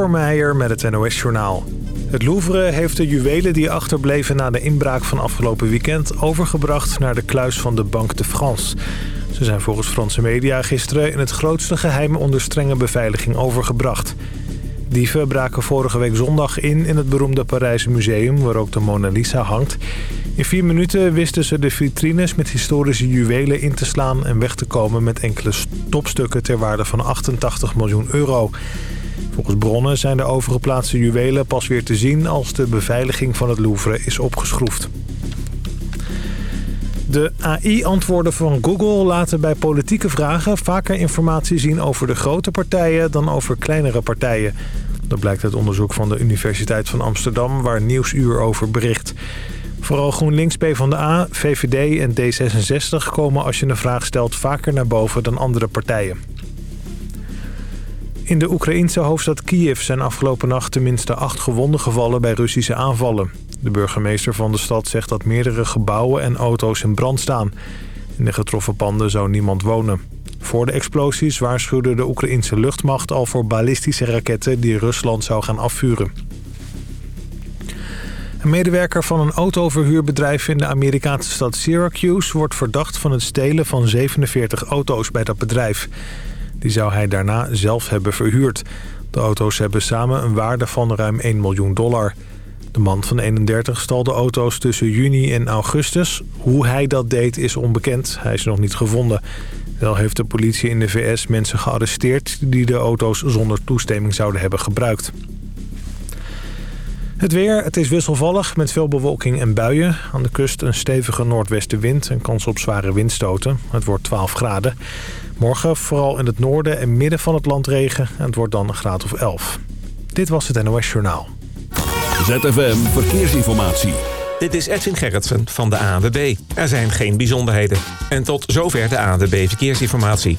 Meijer met het NOS-journaal. Het Louvre heeft de juwelen die achterbleven na de inbraak van afgelopen weekend... overgebracht naar de kluis van de Banque de France. Ze zijn volgens Franse media gisteren in het grootste geheim onder strenge beveiliging overgebracht. Dieven braken vorige week zondag in in het beroemde Parijse museum... waar ook de Mona Lisa hangt. In vier minuten wisten ze de vitrines met historische juwelen in te slaan... en weg te komen met enkele topstukken ter waarde van 88 miljoen euro... Volgens bronnen zijn de overgeplaatste juwelen pas weer te zien als de beveiliging van het Louvre is opgeschroefd. De AI-antwoorden van Google laten bij politieke vragen vaker informatie zien over de grote partijen dan over kleinere partijen. Dat blijkt uit onderzoek van de Universiteit van Amsterdam waar Nieuwsuur over bericht. Vooral GroenLinks, PvdA, VVD en D66 komen als je een vraag stelt vaker naar boven dan andere partijen. In de Oekraïense hoofdstad Kiev zijn afgelopen nacht tenminste acht gewonden gevallen bij Russische aanvallen. De burgemeester van de stad zegt dat meerdere gebouwen en auto's in brand staan. In de getroffen panden zou niemand wonen. Voor de explosies waarschuwde de Oekraïense luchtmacht al voor ballistische raketten die Rusland zou gaan afvuren. Een medewerker van een autoverhuurbedrijf in de Amerikaanse stad Syracuse... wordt verdacht van het stelen van 47 auto's bij dat bedrijf. Die zou hij daarna zelf hebben verhuurd. De auto's hebben samen een waarde van ruim 1 miljoen dollar. De man van 31 stal de auto's tussen juni en augustus. Hoe hij dat deed is onbekend. Hij is nog niet gevonden. Wel heeft de politie in de VS mensen gearresteerd... die de auto's zonder toestemming zouden hebben gebruikt. Het weer, het is wisselvallig met veel bewolking en buien. Aan de kust een stevige noordwestenwind en kans op zware windstoten. Het wordt 12 graden. Morgen vooral in het noorden en midden van het land regen. En het wordt dan een graad of 11. Dit was het NOS Journaal. ZFM Verkeersinformatie. Dit is Edwin Gerritsen van de ANWB. Er zijn geen bijzonderheden. En tot zover de ANWB Verkeersinformatie.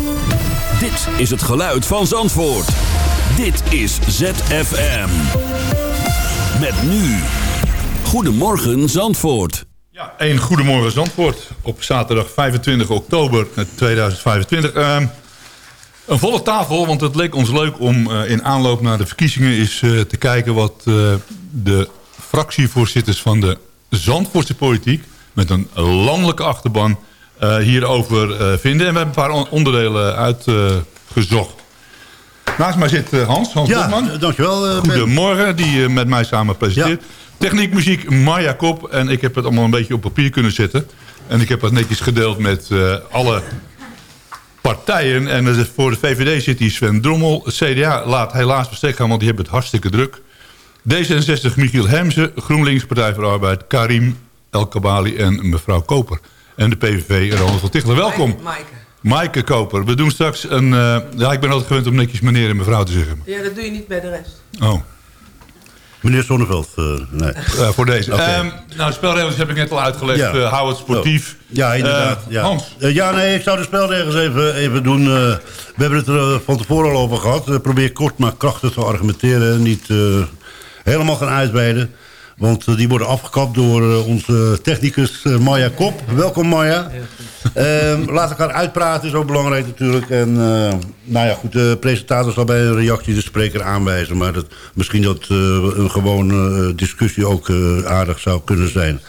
Dit is het geluid van Zandvoort. Dit is ZFM. Met nu. Goedemorgen Zandvoort. Ja, een goedemorgen Zandvoort op zaterdag 25 oktober 2025. Uh, ehm, een volle tafel, want het leek ons leuk om uh, in aanloop naar de verkiezingen... eens uh, te kijken wat de fractievoorzitters van de Zandvoortse politiek... met een landelijke achterban hierover vinden. En we hebben een paar onderdelen uitgezocht. Naast mij zit Hans, Hans ja, Botman. dankjewel. Goedemorgen, die met mij samen presenteert. Ja. Techniek, muziek, Maya Kop. En ik heb het allemaal een beetje op papier kunnen zetten. En ik heb het netjes gedeeld met uh, alle partijen. En voor de VVD zit hier Sven Drommel. CDA laat helaas verstek gaan, want die hebben het hartstikke druk. D66 Michiel Hemse. GroenLinks Partij voor Arbeid. Karim El Kabali en mevrouw Koper. En de PVV Ronald van Tichelen. Welkom. Maaike. Maaike Koper. We doen straks een... Uh, ja, ik ben altijd gewend om netjes meneer en mevrouw te zeggen. Ja, dat doe je niet bij de rest. Oh. Meneer Zonneveld, uh, nee. Uh, voor deze. Okay. Um, nou, de spelregels heb ik net al uitgelegd. Ja. Uh, hou het sportief. Ja, inderdaad. ja. Hans? ja, nee, ik zou de spelregels even, even doen. we hebben het er van tevoren al over gehad. probeer kort maar krachtig te argumenteren. Niet helemaal gaan uitweiden. Want die worden afgekapt door onze technicus Maya Kop. Welkom Maya. Uh, laat elkaar uitpraten is ook belangrijk natuurlijk. En uh, nou ja, goed, de presentator zal bij een reactie de spreker aanwijzen. Maar dat, misschien dat uh, een gewone discussie ook aardig zou kunnen zijn.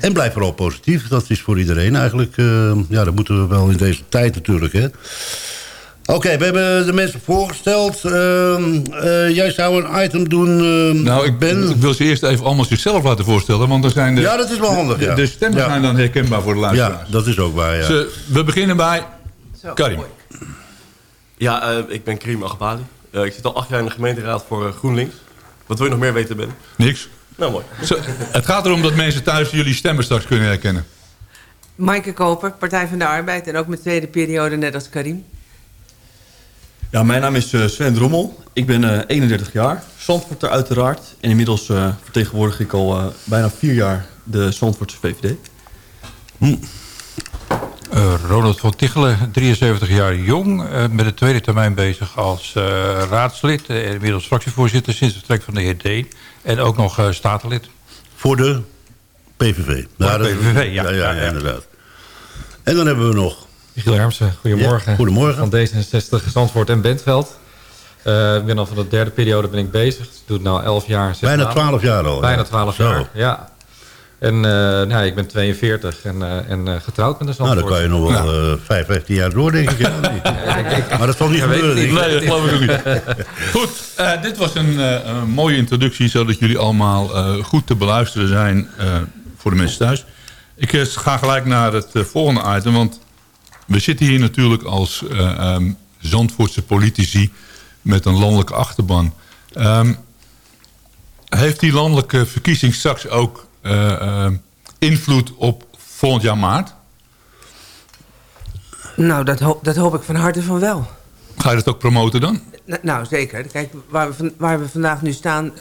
En blijf vooral positief. Dat is voor iedereen eigenlijk. ja, dat moeten we wel in deze tijd natuurlijk. Hè. Oké, okay, we hebben de mensen voorgesteld. Uh, uh, jij zou een item doen, uh, Nou, ik, ben... ik wil ze eerst even allemaal zichzelf laten voorstellen. Want er zijn de, ja, dat is wel handig, de, ja. de stemmen ja. zijn dan herkenbaar voor de luisteraars. Ja, dat is ook waar, ja. Ze, we beginnen bij Zo, Karim. Mooi. Ja, ik ben Karim Agbali. ik zit al acht jaar in de gemeenteraad voor GroenLinks. Wat wil je nog meer weten, Ben? Niks. Nou, mooi. Zo, het gaat erom dat mensen thuis jullie stemmen straks kunnen herkennen. Maaike Koper, Partij van de Arbeid. En ook mijn tweede periode net als Karim. Ja, mijn naam is uh, Sven Drommel. Ik ben uh, 31 jaar. Zandvoorter uiteraard. En inmiddels uh, vertegenwoordig ik al bijna vier jaar de Zandvoortse VVD. Hm. Ronald van Tichelen, 73 jaar jong. met de tweede termijn bezig als raadslid. en inmiddels fractievoorzitter sinds het vertrek van de heer Deen. En ook nog statenlid. Voor de PVV. Voor de PVV, ja. Ja, ja, ja, inderdaad. En dan hebben we nog... Michiel Hermsen, goedemorgen. Ja, goedemorgen. Van D66, Zandvoort en Bentveld. Uh, ik ben al van de derde periode ben ik bezig. Ik doe het nu 11 jaar. Bijna 12 jaar al. Bijna 12 jaar, ja. En uh, nou, ik ben 42 en, uh, en getrouwd met een Zandvoort. Nou, dan kan je nog wel ja. 5, 15 jaar door, denk ik. Ja, maar dat zal niet gebeuren. Nee, dat geloof ik ook niet. Goed, dit was een, een, mooie introductie... zodat jullie allemaal goed te beluisteren zijn voor de mensen thuis. Ik ga gelijk naar het volgende item, want we zitten hier natuurlijk als uh, um, Zandvoortse politici met een landelijke achterban. Um, heeft die landelijke verkiezing straks ook uh, uh, invloed op volgend jaar maart? Nou, dat, ho dat hoop ik van harte van wel. Ga je dat ook promoten dan? Nou, zeker. Kijk, waar we, van, waar we vandaag nu staan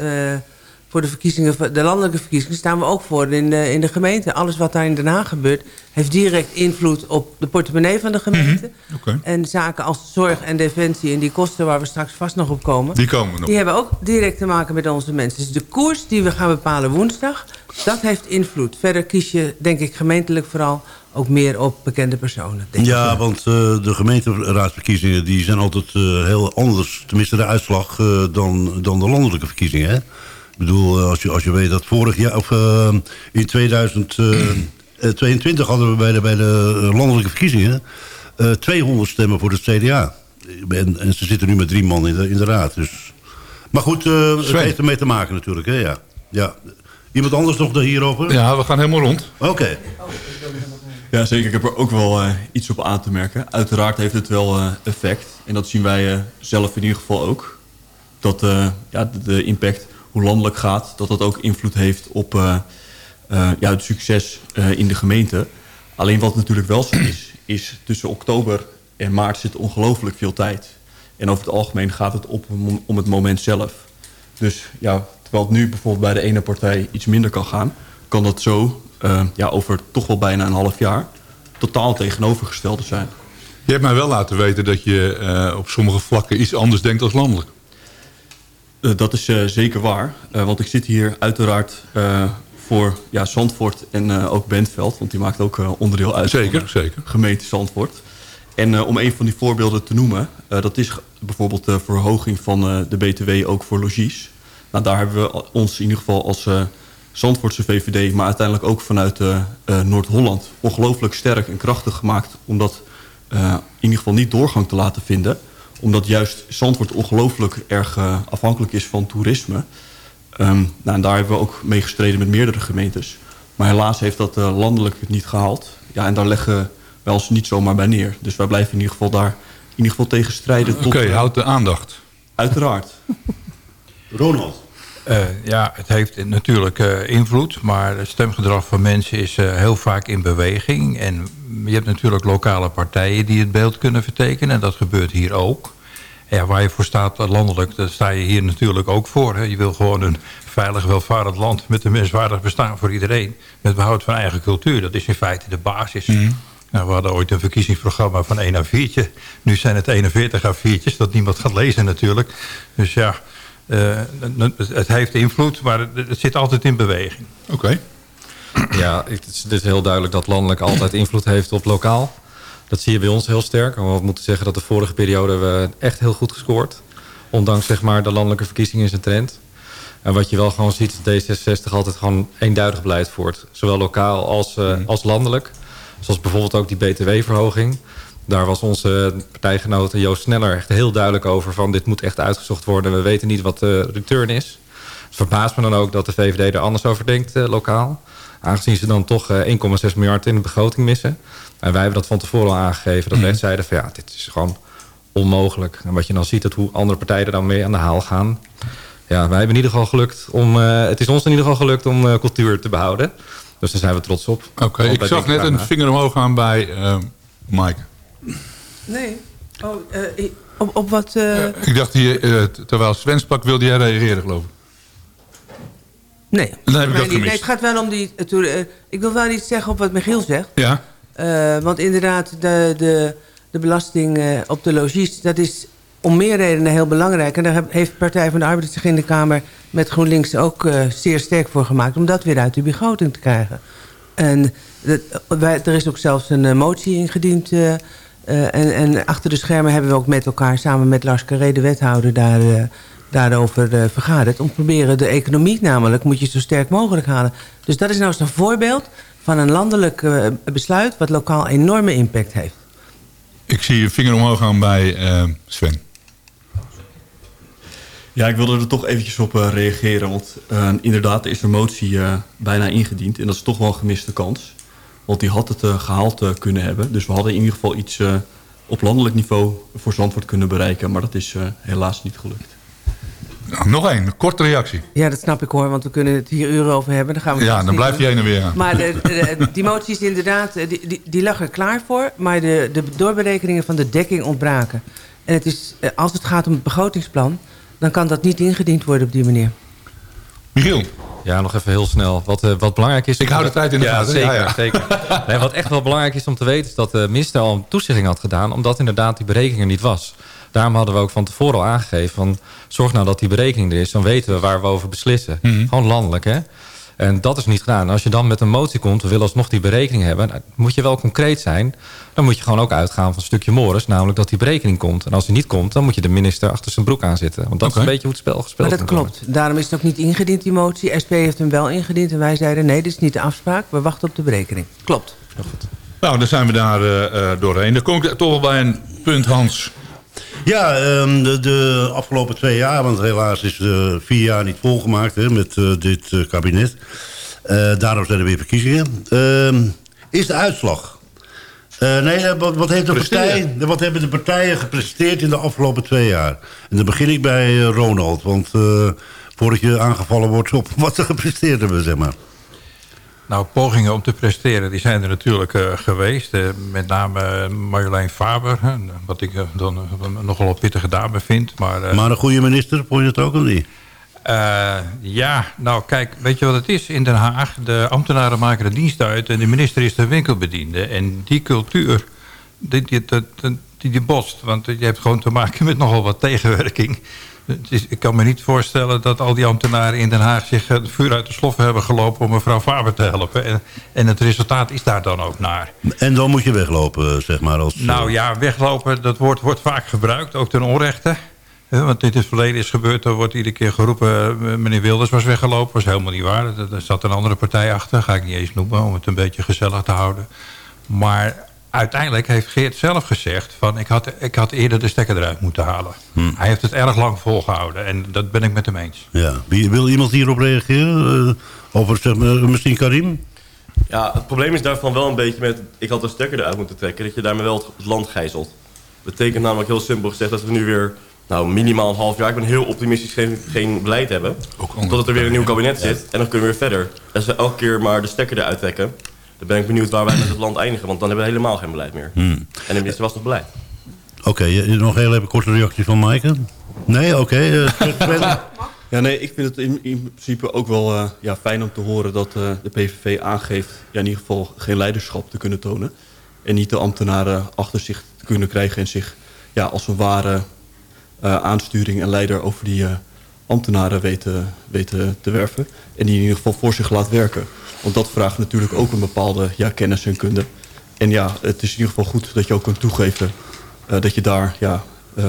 voor de, verkiezingen, de landelijke verkiezingen staan we ook voor in de, in de gemeente. Alles wat daar in Den Haag gebeurt heeft direct invloed op de portemonnee van de gemeente. Mm -hmm. okay. En zaken als zorg en defensie en die kosten waar we straks vast nog op komen. Die komen nog. Die hebben ook direct te maken met onze mensen. Dus de koers die we gaan bepalen woensdag, dat heeft invloed. Verder kies je, denk ik, gemeentelijk vooral ook meer op bekende personen. Denk ja, ik. want uh, de gemeenteraadsverkiezingen die zijn altijd uh, heel anders. Tenminste de uitslag uh, dan, dan de landelijke verkiezingen, hè? Ik bedoel, als je, als je weet dat vorig jaar, of uh, in 2022 hadden we bij de, bij de landelijke verkiezingen uh, 200 stemmen voor de CDA. En, en, ze zitten nu met drie man in de, in de raad. Dus. Maar goed, uh, het heeft ermee te maken natuurlijk. Hè? Ja. Ja. Iemand anders nog hierover? Ja, we gaan helemaal rond. Oké. Okay. Ja, zeker. Ik heb er ook wel uh, iets op aan te merken. Uiteraard heeft het wel uh, effect. En dat zien wij uh, zelf in ieder geval ook. Dat ja, de, de impact hoe landelijk gaat, dat dat ook invloed heeft op uh, uh, ja, het succes uh, in de gemeente. Alleen wat natuurlijk wel zo is, is tussen oktober en maart zit ongelooflijk veel tijd. En over het algemeen gaat het op, om het moment zelf. Dus ja, terwijl het nu bijvoorbeeld bij de ene partij iets minder kan gaan... kan dat zo ja, over toch wel bijna een half jaar totaal tegenovergestelde zijn. Je hebt mij wel laten weten dat je op sommige vlakken iets anders denkt als landelijk. Uh, dat is uh, zeker waar. Uh, want ik zit hier uiteraard voor ja, Zandvoort en ook Bentveld. Want die maakt ook onderdeel uit zeker, van zeker. gemeente Zandvoort. En om een van die voorbeelden te noemen... dat is bijvoorbeeld de verhoging van de BTW ook voor logies. Nou, daar hebben we ons in ieder geval als Zandvoortse VVD... maar uiteindelijk ook vanuit Noord-Holland... ongelooflijk sterk en krachtig gemaakt... om dat in ieder geval niet doorgang te laten vinden omdat juist Zandvoort ongelooflijk erg uh, afhankelijk is van toerisme. Um, nou, en daar hebben we ook mee gestreden met meerdere gemeentes. Maar helaas heeft dat uh, landelijk niet gehaald. Ja, en daar leggen wij ons niet zomaar bij neer. Dus wij blijven in ieder geval daar in ieder geval tegen strijden. Oké, okay, houd de aandacht. Uiteraard. Ronald. Uh, ja, het heeft natuurlijk uh, invloed, maar het stemgedrag van mensen is uh, heel vaak in beweging. En je hebt natuurlijk lokale partijen die het beeld kunnen vertekenen. En dat gebeurt hier ook. Ja, waar je voor staat landelijk, daar sta je hier natuurlijk ook voor. Hè. Je wil gewoon een veilig, welvarend land met een menswaardig bestaan voor iedereen. Met behoud van eigen cultuur. Dat is in feite de basis. Mm. Nou, we hadden ooit een verkiezingsprogramma van 1 A4'tje. Nu zijn het 41 A4'tjes, dat niemand gaat lezen natuurlijk. Dus ja, uh, het heeft invloed, maar het zit altijd in beweging. Oké. Okay. Ja, het is, het is heel duidelijk dat landelijk altijd invloed heeft op lokaal. Dat zie je bij ons heel sterk. We moeten zeggen dat de vorige periode we echt heel goed gescoord. Ondanks zeg maar, de landelijke verkiezingen is een trend. En wat je wel gewoon ziet, is D66 altijd gewoon eenduidig beleid voert. Zowel lokaal als, uh, als landelijk. Zoals bijvoorbeeld ook die btw-verhoging. Daar was onze partijgenote Joost Sneller echt heel duidelijk over... van dit moet echt uitgezocht worden. We weten niet wat de return is. Het verbaast me dan ook dat de VVD er anders over denkt uh, lokaal. Aangezien ze dan toch uh, 1,6 miljard in de begroting missen. En wij hebben dat van tevoren al aangegeven. Dat mm. wij zeiden van ja, dit is gewoon onmogelijk. En wat je dan ziet, dat hoe andere partijen er dan mee aan de haal gaan. Ja, wij hebben in ieder geval gelukt om... Uh, het is ons in ieder geval gelukt om uh, cultuur te behouden. Dus daar zijn we trots op. Oké, okay, ik zag net een vinger omhoog gaan bij uh, Mike. Nee. Oh, Op, op wat... eh, Ik dacht, hier, eh, terwijl Sven sprak, wilde jij reageren, geloof ik. nee. Dan heb ik Nee, dat het gaat wel om die... eh, eh, ik wil wel iets zeggen op wat Michiel zegt. Ja, Eh, want inderdaad, de, de, de belasting eh, op de logies... dat is om meer redenen heel belangrijk. En daar heeft Partij van de Arbeid zich in de Kamer... met GroenLinks ook eh, zeer sterk voor gemaakt... om dat weer uit de begroting te krijgen. En dat- wij, er is ook zelfs een eh, motie ingediend... eh, eh, en, en achter de schermen hebben we ook met elkaar... samen met Lars Carré, de wethouder, daar, eh, daarover eh, vergaderd. Om te proberen de economie namelijk... moet je zo sterk mogelijk halen. Dus dat is nou eens een voorbeeld van een landelijk besluit... wat lokaal enorme impact heeft. ik zie je vinger omhoog gaan bij eh, Sven. Ja, ik wilde er toch eventjes op eh, reageren. Want eh, inderdaad, er is een motie eh, bijna ingediend. En dat is toch wel een gemiste kans. Want die had het eh, gehaald eh, kunnen hebben. Dus we hadden in ieder geval iets eh, op landelijk niveau voor Zandvoort kunnen bereiken. Maar dat is eh, helaas niet gelukt. Nou, nog één, een korte reactie. Ja, dat snap ik hoor, want we kunnen het hier uren over hebben. Dan gaan we Ja, dan blijft heen en weer gaan. Maar de, de- die motie is inderdaad, die, die, die lag er klaar voor. Maar de, de doorberekeningen van de dekking ontbraken. En het is, als het gaat om het begrotingsplan... dan kan dat niet ingediend worden op die manier. Michiel, Ja, nog even heel snel. Wat, eh, wat belangrijk is... Ik hou de tijd in de ja, gaten. Zeker, Ja, ja. zeker. Nee, wat echt wel belangrijk is om te weten... is dat de minister al een toezegging had gedaan... omdat inderdaad die berekening er niet was. Daarom hadden we ook van tevoren al aangegeven... Van, zorg nou dat die berekening er is. Dan weten we waar we over beslissen. Mhm. Gewoon landelijk, hè. En dat is niet gedaan. Als je dan met een motie komt... we willen alsnog die berekening hebben... nou, moet je wel concreet zijn. Dan moet je gewoon ook uitgaan van een stukje mores. Namelijk dat die berekening komt. En als die niet komt... dan moet je de minister achter zijn broek aanzitten. Want dat is een beetje hoe het spel gespeeld Maar dat worden. klopt. Daarom is het ook niet ingediend, die motie. SP heeft hem wel ingediend en wij zeiden... nee, dit is niet de afspraak. We wachten op de berekening. Klopt. nou, dan zijn we daar eh, eh, doorheen. Dan kom ik toch wel bij een punt, Hans. Ja, ehm, de, de afgelopen twee jaar, want helaas is eh vier jaar niet volgemaakt hè, met eh, dit eh, kabinet. Eh, daarom zijn er weer verkiezingen. Ehm, is de uitslag? Nee, wat, wat, heeft de partij, wat hebben de partijen gepresteerd in de afgelopen twee jaar? En dan begin ik bij Ronald, want voordat je aangevallen wordt op wat er gepresteerd hebben, zeg maar. Nou, pogingen om te presteren, die zijn er natuurlijk eh, geweest. Eh, met name Marjolein Faber, hè, wat ik eh, dan eh, nogal een pittige dame vind. Maar, eh, Maar een goede minister, vond je dat ook of niet? eh, ja, nou kijk, weet je wat het is in Den Haag? De ambtenaren maken de dienst uit en de minister is de winkelbediende. En die cultuur, die, die, die, die, die botst. Want je hebt gewoon te maken met nogal wat tegenwerking. Is, ik kan me niet voorstellen dat al die ambtenaren in Den Haag... zich het vuur uit de sloffen hebben gelopen om mevrouw Faber te helpen. En, en het resultaat is daar dan ook naar. En dan moet je weglopen, zeg maar. Als, Nou ja, weglopen, dat woord wordt vaak gebruikt, ook ten onrechte. Want dit in het verleden is gebeurd, er wordt iedere keer geroepen... eh, meneer Wilders was weggelopen, was helemaal niet waar. Er zat een andere partij achter, ga ik niet eens noemen... om het een beetje gezellig te houden. Maar uiteindelijk heeft Geert zelf gezegd... van ik had, ik had eerder de stekker eruit moeten halen. Hij heeft het erg lang volgehouden en dat ben ik met hem eens. Ja. Wie- Wil iemand hierop reageren? Eh, over zeg maar, misschien Karim? Ja, het probleem is daarvan wel een beetje met... ik had de stekker eruit moeten trekken... dat je daarmee wel het land gijzelt. betekent namelijk heel simpel gezegd... dat we nu weer nou, minimaal een half jaar... ik ben heel optimistisch geen, geen beleid hebben... totdat er weer een nieuw kabinet zit... en dan kunnen we weer verder. Als we elke keer maar de stekker eruit trekken... dan ben ik benieuwd waar wij met het land eindigen... want dan hebben we helemaal geen beleid meer. Hmm. En de minister was nog blij. Oké, je- nog heel even korte reactie van Maaike. Nee, oké. eh? Ja, nee, ik vind het in, in principe ook wel eh, ja, fijn om te horen dat eh, de PVV aangeeft... Ja, in ieder geval geen leiderschap te kunnen tonen. En niet de ambtenaren achter zich te kunnen krijgen... en zich ja, als een ware eh, aansturing en leider over die eh, ambtenaren weten, weten te werven. En die in ieder geval voor zich laat werken. Want dat vraagt natuurlijk ook een bepaalde ja, kennis en kunde. En ja, het is in ieder geval goed dat je ook kunt toegeven... eh, dat je daar ja, eh,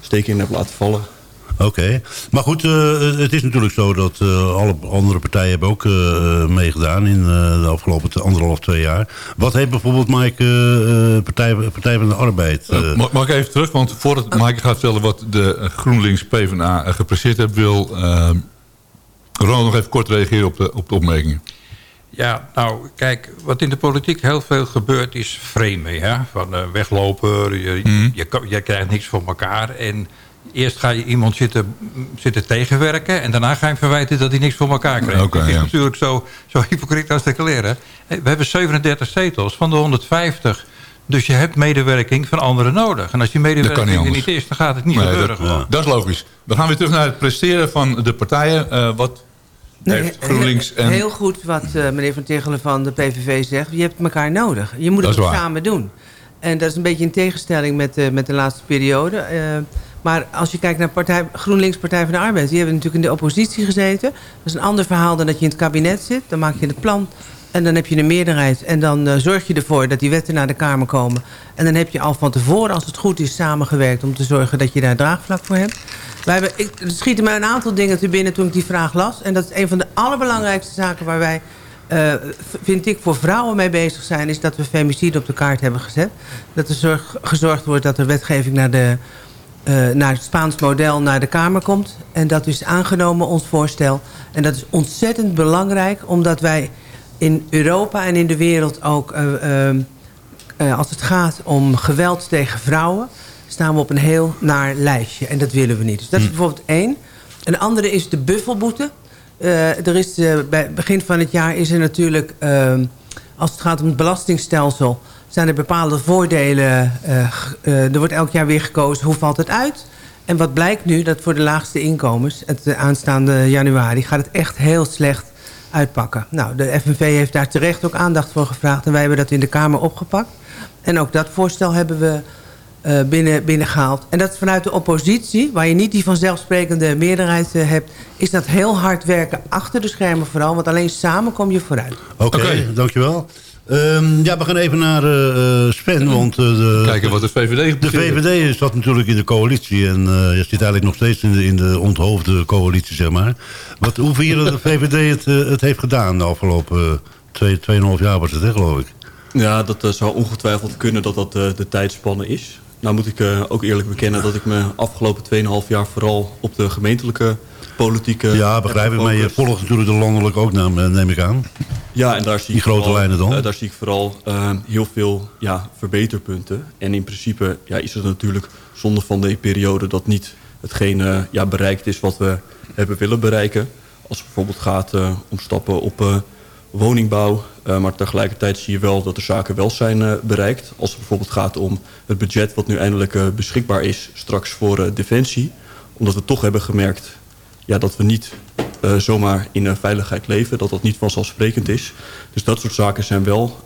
steken in hebt laten vallen. Oké. Maar goed, eh, het is natuurlijk zo dat eh, alle andere partijen hebben ook eh, meegedaan in eh, de afgelopen anderhalf, twee jaar. Wat heeft bijvoorbeeld Mike, eh, Partij, Partij van de Arbeid... eh, Mag, mag ik even terug? Want voordat Maaike gaat vertellen wat de GroenLinks PvdA gepresteerd heeft... wil uh, Ronald nog even kort reageren op de, op de opmerkingen. Ja, nou, kijk, wat in de politiek heel veel gebeurt is framen. Ja? Van eh, weglopen, je, Mhm. je, kan- je krijgt niks voor elkaar. En eerst ga je iemand zitten, zitten tegenwerken... en daarna ga je hem verwijten dat hij niks voor elkaar krijgt. Dat is ja. natuurlijk zo, zo hypocriet als te leren. We hebben 37 zetels van de 150 Dus je hebt medewerking van anderen nodig. En als die medewerking niet er niet is, dan gaat het niet Nee, gebeuren. dat, is logisch. We gaan weer terug naar het presteren van de partijen. Eh, wat heeft GroenLinks heel, en... heel goed wat eh, meneer Van Tichelen van de PVV zegt. Je hebt elkaar nodig. Je moet het samen doen. En dat is een beetje in tegenstelling met, de met de laatste periode. Eh, maar als je kijkt naar partij, GroenLinks Partij van de Arbeid... die hebben natuurlijk in de oppositie gezeten. Dat is een ander verhaal dan dat je in het kabinet zit. Dan maak je het plan en dan heb je een meerderheid. En dan eh, zorg je ervoor dat die wetten naar de Kamer komen. En dan heb je al van tevoren, als het goed is, samengewerkt... om te zorgen dat je daar draagvlak voor hebt. Wij hebben, ik, er schieten mij een aantal dingen te binnen toen ik die vraag las. En dat is een van de allerbelangrijkste zaken waar wij... eh, vind ik, voor vrouwen mee bezig zijn... is dat we femicide op de kaart hebben gezet. Dat er zorg, gezorgd wordt dat er wetgeving naar, de, eh, naar het Spaans model naar de Kamer komt. En dat is aangenomen, ons voorstel. En dat is ontzettend belangrijk... omdat wij in Europa en in de wereld ook... eh, als het gaat om geweld tegen vrouwen... staan we op een heel naar lijstje. En dat willen we niet. Dus dat is bijvoorbeeld één. Een andere is de buffelboete. Eh, er is, eh, bij het begin van het jaar is er natuurlijk... eh, als het gaat om het belastingstelsel... zijn er bepaalde voordelen. er wordt elk jaar weer gekozen hoe valt het uit... En wat blijkt nu, dat voor de laagste inkomens... het aanstaande januari gaat het echt heel slecht uitpakken. Nou, de FNV heeft daar terecht ook aandacht voor gevraagd... en wij hebben dat in de Kamer opgepakt. En ook dat voorstel hebben we eh, binnen, binnengehaald. En dat is vanuit de oppositie, waar je niet die vanzelfsprekende meerderheid eh, hebt... is dat heel hard werken achter de schermen vooral... want alleen samen kom je vooruit. Oké, dankjewel. Ehm, ja, we gaan even naar eh, eh, Sven, want... de, Kijken wat de VVD De. VVD zat natuurlijk in de coalitie en eh, je zit eigenlijk nog steeds in de, in de onthoofde coalitie, zeg maar. Wat, hoe vind je dat de VVD het, het heeft gedaan de afgelopen eh, twee, tweeënhalf jaar was het, hè, geloof ik? Ja, dat zou ongetwijfeld kunnen dat dat de tijdspanne is. Nou moet ik eh, ook eerlijk bekennen dat ik me afgelopen 2,5 jaar vooral op de gemeentelijke politieke... Ja, begrijp ik, maar je volgt natuurlijk de landelijk ook, neem, neem ik aan. Ja, en daar zie Die ik grote vooral, lijnen dan? eh, daar zie ik vooral eh, heel veel ja, verbeterpunten. En in principe ja, is het natuurlijk zonde van de periode dat niet hetgeen eh, ja, bereikt is wat we hebben willen bereiken. Als het bijvoorbeeld gaat eh, om stappen op eh, woningbouw. Eh, maar tegelijkertijd zie je wel dat de zaken wel zijn eh, bereikt. Als het bijvoorbeeld gaat om het budget wat nu eindelijk eh, beschikbaar is straks voor Defensie. Omdat we toch hebben gemerkt ja, dat we niet zomaar in veiligheid leven. Dat dat niet vanzelfsprekend is. Dus dat soort zaken zijn wel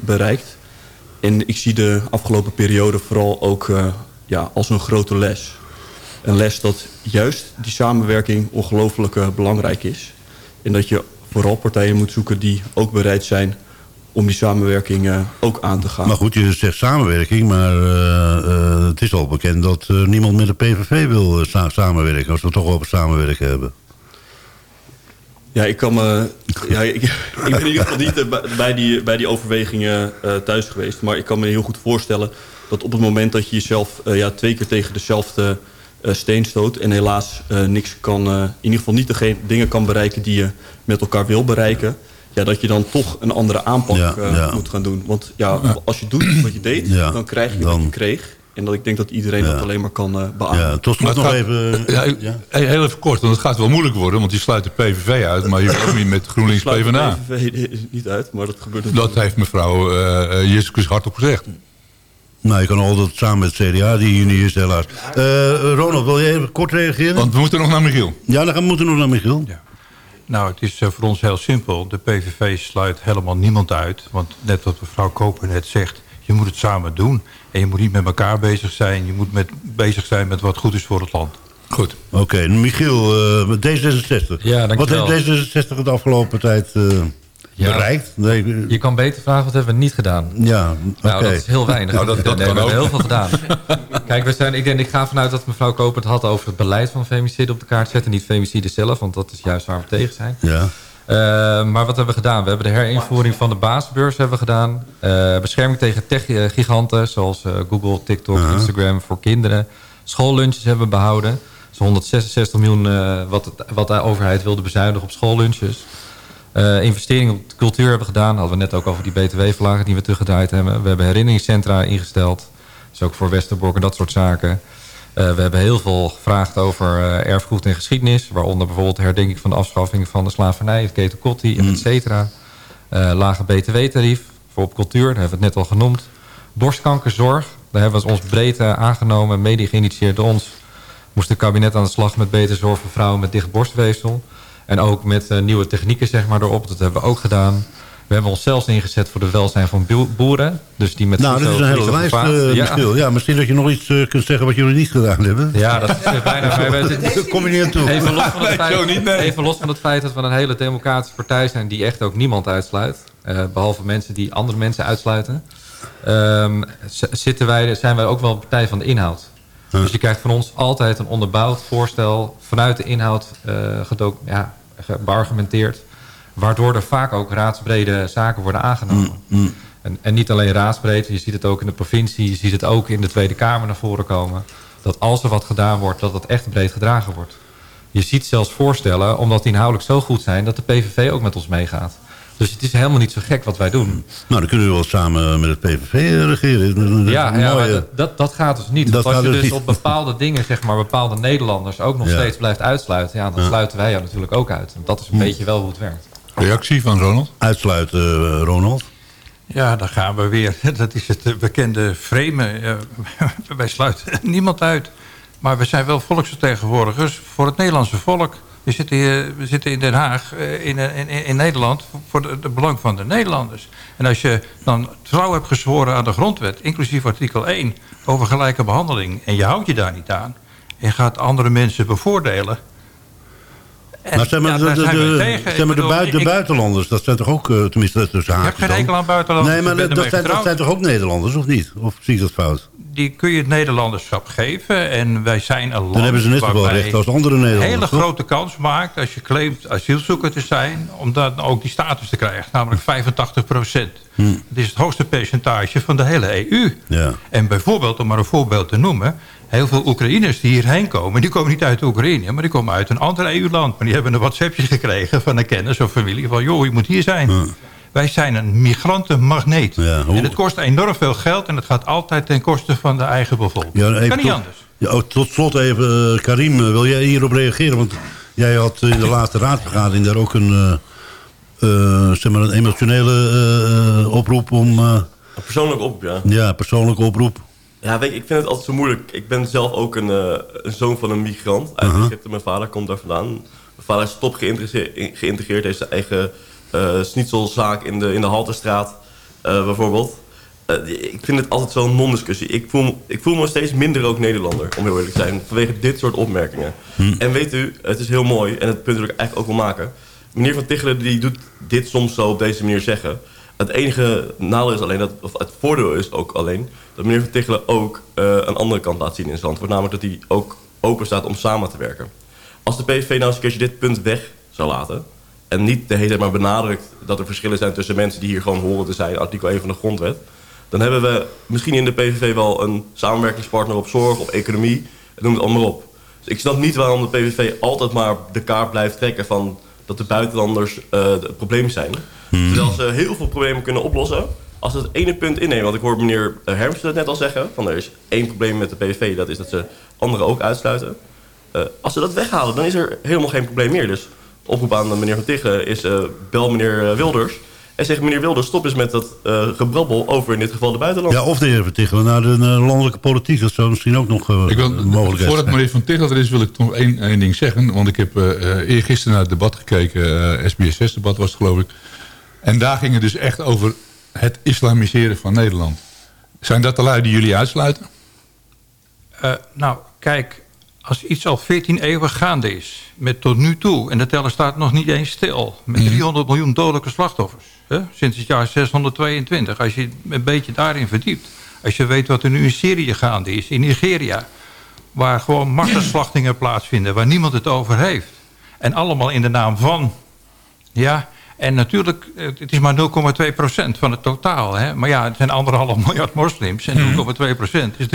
bereikt. En ik zie de afgelopen periode vooral ook ja, als een grote les. Een les dat juist die samenwerking ongelooflijk belangrijk is. En dat je vooral partijen moet zoeken die ook bereid zijn om die samenwerking eh, ook aan te gaan. Maar goed, je zegt samenwerking, maar eh, eh, het is al bekend dat niemand met de PVV wil sa- samenwerken. Als we het toch over samenwerken hebben. Ja, ik kan me. Ja, ik, ik ben in ieder geval niet bij- bij die, bij die overwegingen thuis geweest. Maar ik kan me heel goed voorstellen dat op het moment dat je jezelf ja, twee keer tegen dezelfde eh, steen stoot. en helaas eh, niks kan. eh, in ieder geval niet degene dingen kan bereiken die je met elkaar wil bereiken. Ja, dat je dan toch een andere aanpak Ja, eh, ja. moet gaan doen. Want ja, als je doet wat je deed, Ja, dan krijg je dan- wat je kreeg. En dat ik denk dat iedereen Ja. dat alleen maar kan eh beamen. Ja, tot Maar slot het nog gaat- even... Ja, Heel even kort, want het gaat wel moeilijk worden. Want die sluit de PVV uit, maar je ook niet met GroenLinks Sluit de PvdA. PVV niet uit, maar dat gebeurt Dat heeft mevrouw uh, Jessicus hardop gezegd. Nou, je kan altijd samen met het CDA, die hier niet is helaas. Eh, Ronald, wil je even kort reageren? Want we moeten nog naar Michiel. Ja, dan gaan we moeten nog naar Michiel. Ja. Nou, het is eh, voor ons heel simpel. De PVV sluit helemaal niemand uit. Want net wat mevrouw Koper net zegt... je moet het samen doen. En je moet niet met elkaar bezig zijn. Je moet met, bezig zijn met wat goed is voor het land. Goed. Oké, Michiel, eh, D66. Ja, Wat heeft D66 de afgelopen tijd eh, Ja. bereikt? Nee, Je kan beter vragen, wat hebben we niet gedaan? ja, oké. Nou, dat is heel weinig. Nou, dat- dat nee, we hebben heel veel gedaan. Kijk, we zijn, ik, denk, ik ga vanuit dat mevrouw Koper het had over het beleid van femicide op de kaart zetten. Niet femicide zelf, want dat is juist waar we tegen zijn. Ja. Eh, maar wat hebben we gedaan? We hebben de herinvoering van de basisbeurs hebben gedaan. Eh, bescherming tegen tech-giganten zoals eh, Google, TikTok, Instagram voor kinderen. Schoollunches hebben we behouden. Is 166 miljoen wat, het- wat de overheid wilde bezuinigen op schoollunches. Eh investeringen op cultuur hebben gedaan. Hadden we net ook over die btw-verlaging die we teruggedraaid hebben. We hebben herinneringscentra ingesteld. Dus ook voor Westerbork en dat soort zaken. Eh, we hebben heel veel gevraagd over eh, erfgoed en geschiedenis. Waaronder bijvoorbeeld de herdenking van de afschaffing van de slavernij. Het Keten Kotti, et cetera. Lage btw-tarief voor op cultuur, daar hebben we het net al genoemd. Borstkankerzorg, daar hebben we ons breed aangenomen, mede geïnitieerd door ons. Moest het kabinet aan de slag met betere zorg voor vrouwen met dicht borstweefsel. En ook met eh, nieuwe technieken zeg maar, erop. Dat hebben we ook gedaan. We hebben ons zelfs ingezet voor de welzijn van boe- boeren. Dus die met Nou, dit is een hele lijst, eh, ja. Misschien dat je nog iets eh, kunt zeggen wat jullie niet gedaan hebben. Ja, dat is bijna... maar wij- kom je niet aan toe. Even los, van het feit, zo niet, nee. even los van het feit dat we een hele democratische partij zijn... die echt ook niemand uitsluit. eh, behalve mensen die andere mensen uitsluiten. ehm, zitten wij, zijn wij ook wel een partij van de inhoud. Dus je krijgt van ons altijd een onderbouwd voorstel... vanuit de inhoud eh, gedo- ja, beargumenteerd... waardoor er vaak ook raadsbrede zaken worden aangenomen. En, en niet alleen raadsbreed, je ziet het ook in de provincie... je ziet het ook in de Tweede Kamer naar voren komen... dat als er wat gedaan wordt, dat het echt breed gedragen wordt. Je ziet zelfs voorstellen, omdat die inhoudelijk zo goed zijn... dat de PVV ook met ons meegaat. Dus het is helemaal niet zo gek wat wij doen. Nou, dan kunnen we wel samen met het PVV regeren. Dat Ja, ja mooie- dat- dat, dat gaat dus niet. Dat Want als je dus dus niet. op bepaalde dingen, zeg maar, bepaalde Nederlanders... ook nog Ja. steeds blijft uitsluiten... Ja, dan Ja. sluiten wij jou natuurlijk ook uit. Want dat is een Hm. beetje wel hoe het werkt. Reactie van Ronald? Uitsluiten, eh, Ronald. Ja, daar gaan we weer. Dat is het eh, bekende framen. Eh, wij sluiten niemand uit. Maar we zijn wel volksvertegenwoordigers voor het Nederlandse volk. We zitten, hier, we zitten in Den Haag, eh, in, in, in Nederland, voor het belang van de Nederlanders. En als je dan trouw hebt gezworen aan de grondwet, inclusief artikel 1, over gelijke behandeling, en je houdt je daar niet aan, en gaat andere mensen bevoordelen... Maar zeg maar, ja, de, tegen. zeg Ik maar de, bedoel, bui- de ik- buitenlanders, dat zijn toch ook, eh, tenminste tussen Je haakjes hebt geen dan? hekel aan buitenlanders. Nee, maar ik dat, zijn, dat getrouwd. zijn toch ook Nederlanders, of niet? Of zie ik dat fout? die kun je het Nederlanderschap geven. En wij zijn een land Dan hebben ze net zoveel recht als andere Nederlanders. een hele toch? grote kans maakt als je claimt asielzoeker te zijn... om dan ook die status te krijgen, namelijk 85 procent. Hm. Dat is het hoogste percentage van de hele EU. Ja. En bijvoorbeeld, om maar een voorbeeld te noemen... heel veel Oekraïners die hierheen komen... die komen niet uit Oekraïne, maar die komen uit een ander EU-land. Maar die hebben een WhatsAppje gekregen van een kennis of familie... van joh, je moet hier zijn. Wij zijn een migrantenmagneet. En het kost enorm veel geld... en het gaat altijd ten koste van de eigen bevolking. Ja, kan niet tot, anders. Ja, oh, tot slot even, eh, Karim, eh, wil jij hierop reageren? Want jij had in de laatste raadsvergadering daar ook een, eh, eh, zeg maar een emotionele oproep om... eh, Een persoonlijke oproep, ja. ja, persoonlijke oproep. Ja, weet je, ik vind het altijd zo moeilijk. Ik ben zelf ook een, eh, een zoon van een migrant uit. Egypte. Mijn vader komt daar vandaan. Mijn vader is top geïntegreerd. heeft zijn eigen schnitzelzaak in de, in de Halterstraat, eh, bijvoorbeeld. Ik vind het altijd zo'n non-discussie. Ik voel, me- ik voel me steeds minder ook Nederlander, om heel eerlijk te zijn. Vanwege dit soort opmerkingen. En weet u, het is heel mooi. En het punt wil ik eigenlijk ook wel maken. Meneer Van Tichelen die doet dit soms zo op deze manier zeggen. Het enige nadeel is alleen, dat, of het voordeel is ook alleen... dat meneer Van Tichelen ook eh, een andere kant laat zien in Zandvoort. Namelijk dat hij ook open staat om samen te werken. Als de PVV nou eens een keertje dit punt weg zou laten... en niet de hele tijd maar benadrukt dat er verschillen zijn tussen mensen... die hier gewoon horen te zijn, artikel 1 van de grondwet... dan hebben we misschien in de PVV wel een samenwerkingspartner op zorg, op economie... noem het allemaal op. Dus ik snap niet waarom de PVV altijd maar de kaart blijft trekken... van dat de buitenlanders eh, het probleem zijn. Terwijl ze heel veel problemen kunnen oplossen... als ze het ene punt innemen. Want ik hoor meneer Hermsen het net al zeggen... van er is één probleem met de PVV... dat is dat ze anderen ook uitsluiten. Eh, als ze dat weghalen, dan is er helemaal geen probleem meer. Dus de oproep aan meneer Van Tiggen is... eh, bel meneer eh, Wilders... en zeg meneer Wilders, stop eens met dat gebrabbel... over in dit geval de buitenland. Ja, of de heer Vertichelen naar de naar de landelijke politiek. Dat zou misschien ook nog Ik wil, een mogelijkheid voordat zijn. meneer Van Tichelt er is, wil ik nog één, één ding zeggen. Want ik heb eh eh, eergisteren naar het debat gekeken. eh SBS6-debat was het, geloof ik. En daar ging het dus echt over het islamiseren van Nederland. Zijn dat de lui die jullie uitsluiten? Eh, nou, kijk, als iets al 14 eeuwen gaande is, met tot nu toe, en de teller staat nog niet eens stil, met 300 miljoen dodelijke slachtoffers, hè, sinds het jaar 622, als je een beetje daarin verdiept, als je weet wat er nu in Syrië gaande is, in Nigeria, waar gewoon massaslachtingen plaatsvinden, waar niemand het over heeft, en allemaal in de naam van, ja, en natuurlijk, eh, het is maar 0,2% van het totaal. Hè? Maar ja, het zijn anderhalf miljard moslims. En 0,2% is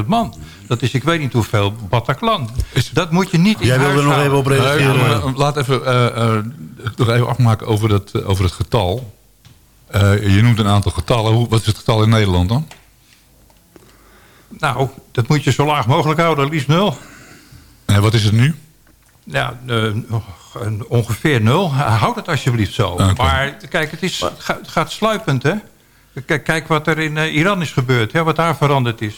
300.000 man. Dat is ik weet niet hoeveel Bataclan. Dat moet je niet in Jij wilde nog halen. even op reageren. Maar, laat even, eh, eh, nog even afmaken over, dat, eh, over het getal. Eh, je noemt een aantal getallen. Hoe, wat is het getal in Nederland dan? Nou, dat moet je zo laag mogelijk houden. Liefst nul. En wat is het nu? Ja, eh, ongeveer nul. Houd het alsjeblieft zo. Maar kijk, het, is, het gaat- het gaat sluipend, hè? Kijk, kijk wat er in eh, Iran is gebeurd, hè, wat daar veranderd is.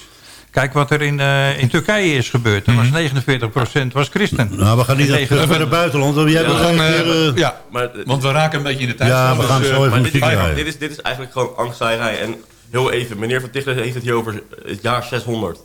Kijk wat er in, eh, in Turkije is gebeurd. Er was 49% was christen. Nou, we gaan niet En even naar het buitenland. Jij een keer, eh, ja, Maar, want we raken een beetje in de tijd. Ja, we Dus, gaan eh, zo even dit, dit, is, dit is eigenlijk gewoon angstzaaierij. En heel even, meneer Van Tichelen heeft het hier over het jaar 600.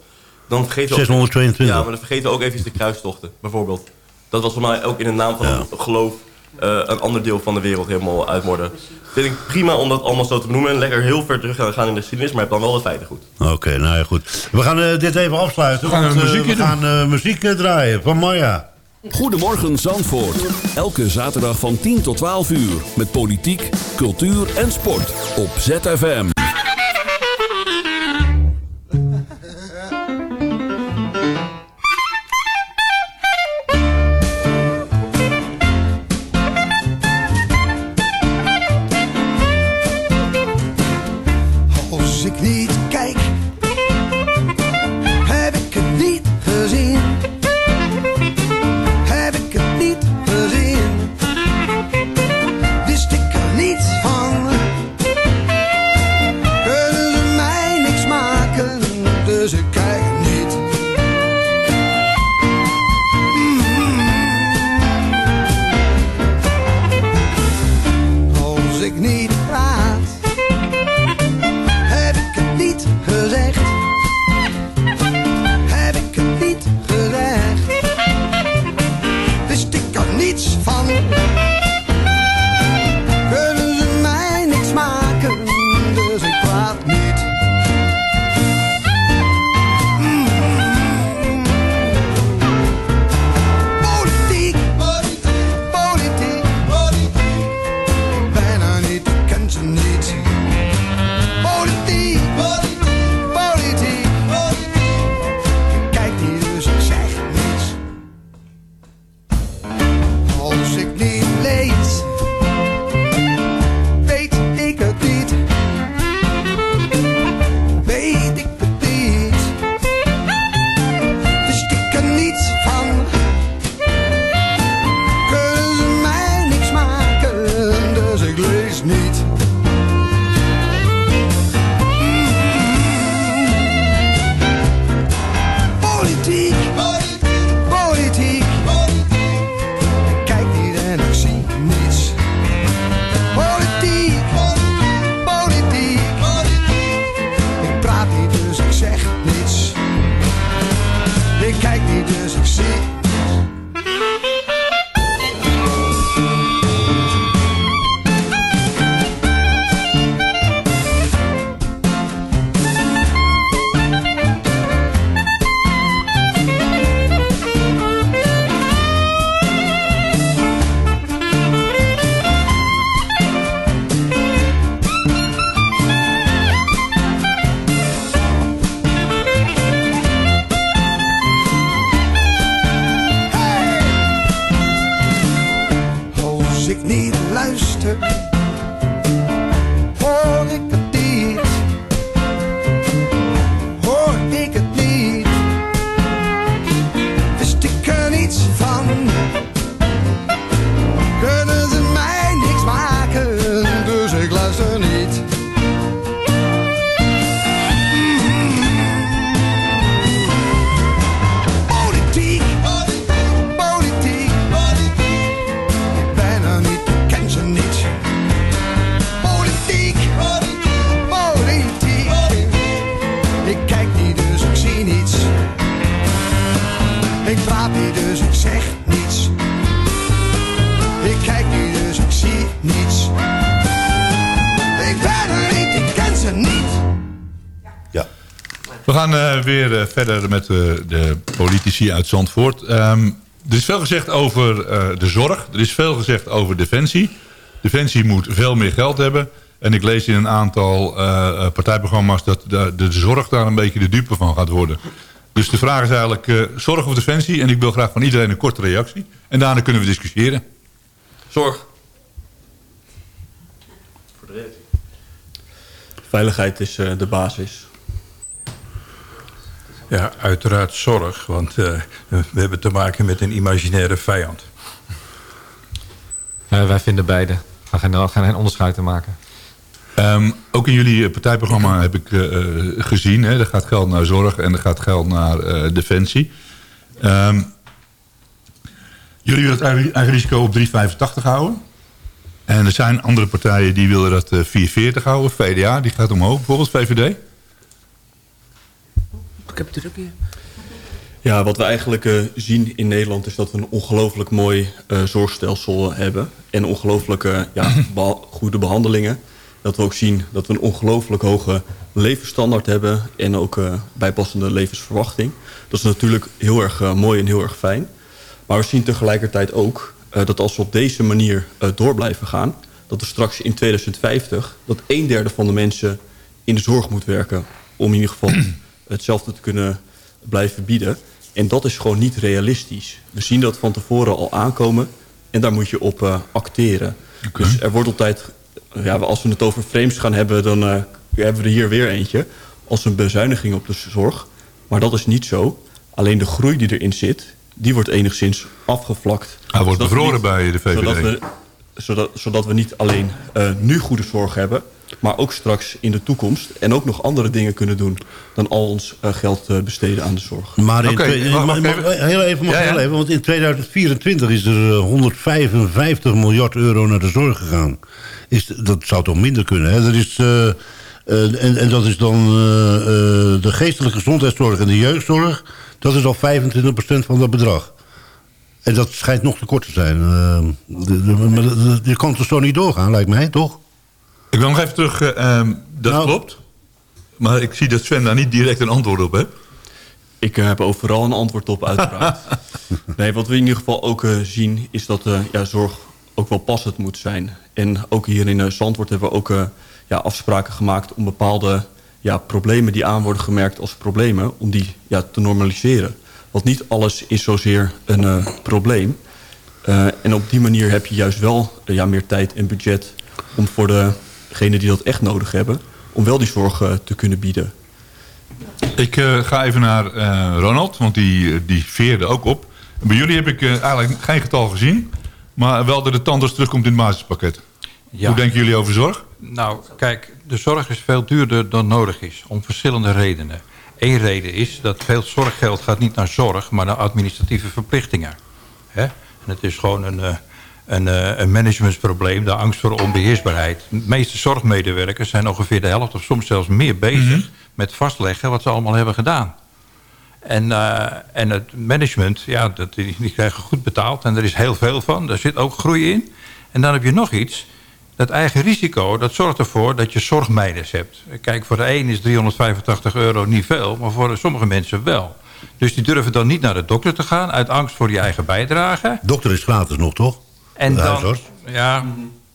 Dan vergeten we ook- 622. Ja, maar dan vergeten we ook even de kruistochten, bijvoorbeeld. Dat was voor mij ook in de naam van een geloof eh, een ander deel van de wereld helemaal uitmoorden. Vind ik prima om dat allemaal zo te benoemen en lekker heel ver terug te gaan in de geschiedenis, maar je hebt dan wel de feiten goed. Oké, nou ja, goed. We gaan eh, dit even afsluiten. We gaan want, eh, muziekje we gaan eh, muziek draaien van Maya. Goedemorgen Zandvoort. Elke zaterdag van 10 tot 12 uur. Met politiek, cultuur en sport. Op ZFM. Eh, verder met de politici uit Zandvoort. Ehm, er is veel gezegd over eh, de zorg. Er is veel gezegd over defensie. Defensie moet veel meer geld hebben. En ik lees in een aantal eh, partijprogramma's... dat de, de zorg daar een beetje de dupe van gaat worden. Dus de vraag is eigenlijk zorg of defensie. En ik wil graag van iedereen een korte reactie. En daarna kunnen we discussiëren. Zorg. Veiligheid is de basis. Ja, uiteraard zorg, want eh, we hebben te maken met een imaginaire vijand. Eh, wij vinden beide. We gaan geen, gaan geen onderscheid te maken. Ehm, ook in jullie eh, partijprogramma heb ik gezien... Hè, er gaat geld naar zorg en er gaat geld naar eh, defensie. Ehm, jullie willen het eigen, eigen risico op 3,85 houden. En er zijn andere partijen die willen dat eh 4,40 houden. VDA, die gaat omhoog. Bijvoorbeeld VVD. Heb het druk hier. Ja, wat we eigenlijk eh, zien in Nederland is dat we een ongelooflijk mooi eh, zorgstelsel hebben. En ongelooflijke ja, goede behandelingen. Dat we ook zien dat we een ongelooflijk hoge levensstandaard hebben. En ook eh, bijpassende levensverwachting. Dat is natuurlijk heel erg mooi en heel erg fijn. Maar we zien tegelijkertijd ook dat als we op deze manier door blijven gaan... dat er straks in 2050 dat een derde van de mensen in de zorg moet werken... om in ieder geval hetzelfde te kunnen blijven bieden. En dat is gewoon niet realistisch. We zien dat van tevoren al aankomen en daar moet je op eh, acteren. Dus er wordt altijd, ja, als we het over frames gaan hebben... dan eh, hebben we er hier weer eentje als een bezuiniging op de zorg. Maar dat is niet zo. Alleen de groei die erin zit, die wordt enigszins afgevlakt. Hij wordt bevroren niet- bij de VVD. Zodat we, zodat, zodat we niet alleen eh, nu goede zorg hebben... maar ook straks in de toekomst. En ook nog andere dingen kunnen doen... dan al ons eh, geld eh, besteden aan de zorg. Maar in mag- mag heel even, mag Ja, even, want in 2024 is er eh, 155 miljard euro naar de zorg gegaan. Is, dat zou toch minder kunnen, hè? Dat is, eh, eh, en, en dat is dan eh, eh, de geestelijke gezondheidszorg en de jeugdzorg. Dat is al 25% van dat bedrag. En dat schijnt nog te kort te zijn. Eh, de- de- maar de- de- Je kan toch zo niet doorgaan, lijkt mij, toch? Ik wil nog even terug. eh, ehm, dat Nou. klopt. Maar ik zie dat Sven daar niet direct een antwoord op heeft. Ik eh, heb overal een antwoord op, uiteraard. nee, wat we in ieder geval ook eh, zien... is dat eh, ja, zorg ook wel passend moet zijn. En ook hier in uh, Zandvoort hebben we ook eh, ja, afspraken gemaakt... om bepaalde ja, problemen die aan worden gemerkt als problemen... om die ja, te normaliseren. Want niet alles is zozeer een eh, probleem. Eh, en op die manier heb je juist wel ja, meer tijd en budget... om voor degenen die dat echt nodig hebben... om wel die zorg eh, te kunnen bieden. Ik eh, ga even naar eh, Ronald, want die, die veerde ook op. Bij jullie heb ik eh, eigenlijk geen getal gezien. Maar wel dat de tandarts terugkomt in het basispakket. Ja. Hoe denken jullie over zorg? Nou, kijk, de zorg is veel duurder dan nodig is. Om verschillende redenen. Eén reden is dat veel zorggeld gaat niet naar zorg, maar naar administratieve verplichtingen. Hè? En het is gewoon een, eh, een, eh, een managementsprobleem, de angst voor onbeheersbaarheid. De meeste zorgmedewerkers zijn ongeveer de helft of soms zelfs meer bezig... met vastleggen wat ze allemaal hebben gedaan. En, eh, en het management, ja, dat, die, die krijgen goed betaald. En er is heel veel van. Daar zit ook groei in. En dan heb je nog iets. Dat eigen risico, dat zorgt ervoor dat je zorgmeiders hebt. Kijk, voor de een is 385 euro niet veel, maar voor sommige mensen wel. Dus die durven dan niet naar de dokter te gaan... uit angst voor die eigen bijdrage. Dokter is gratis nog, toch? En dan, huisarts. ja,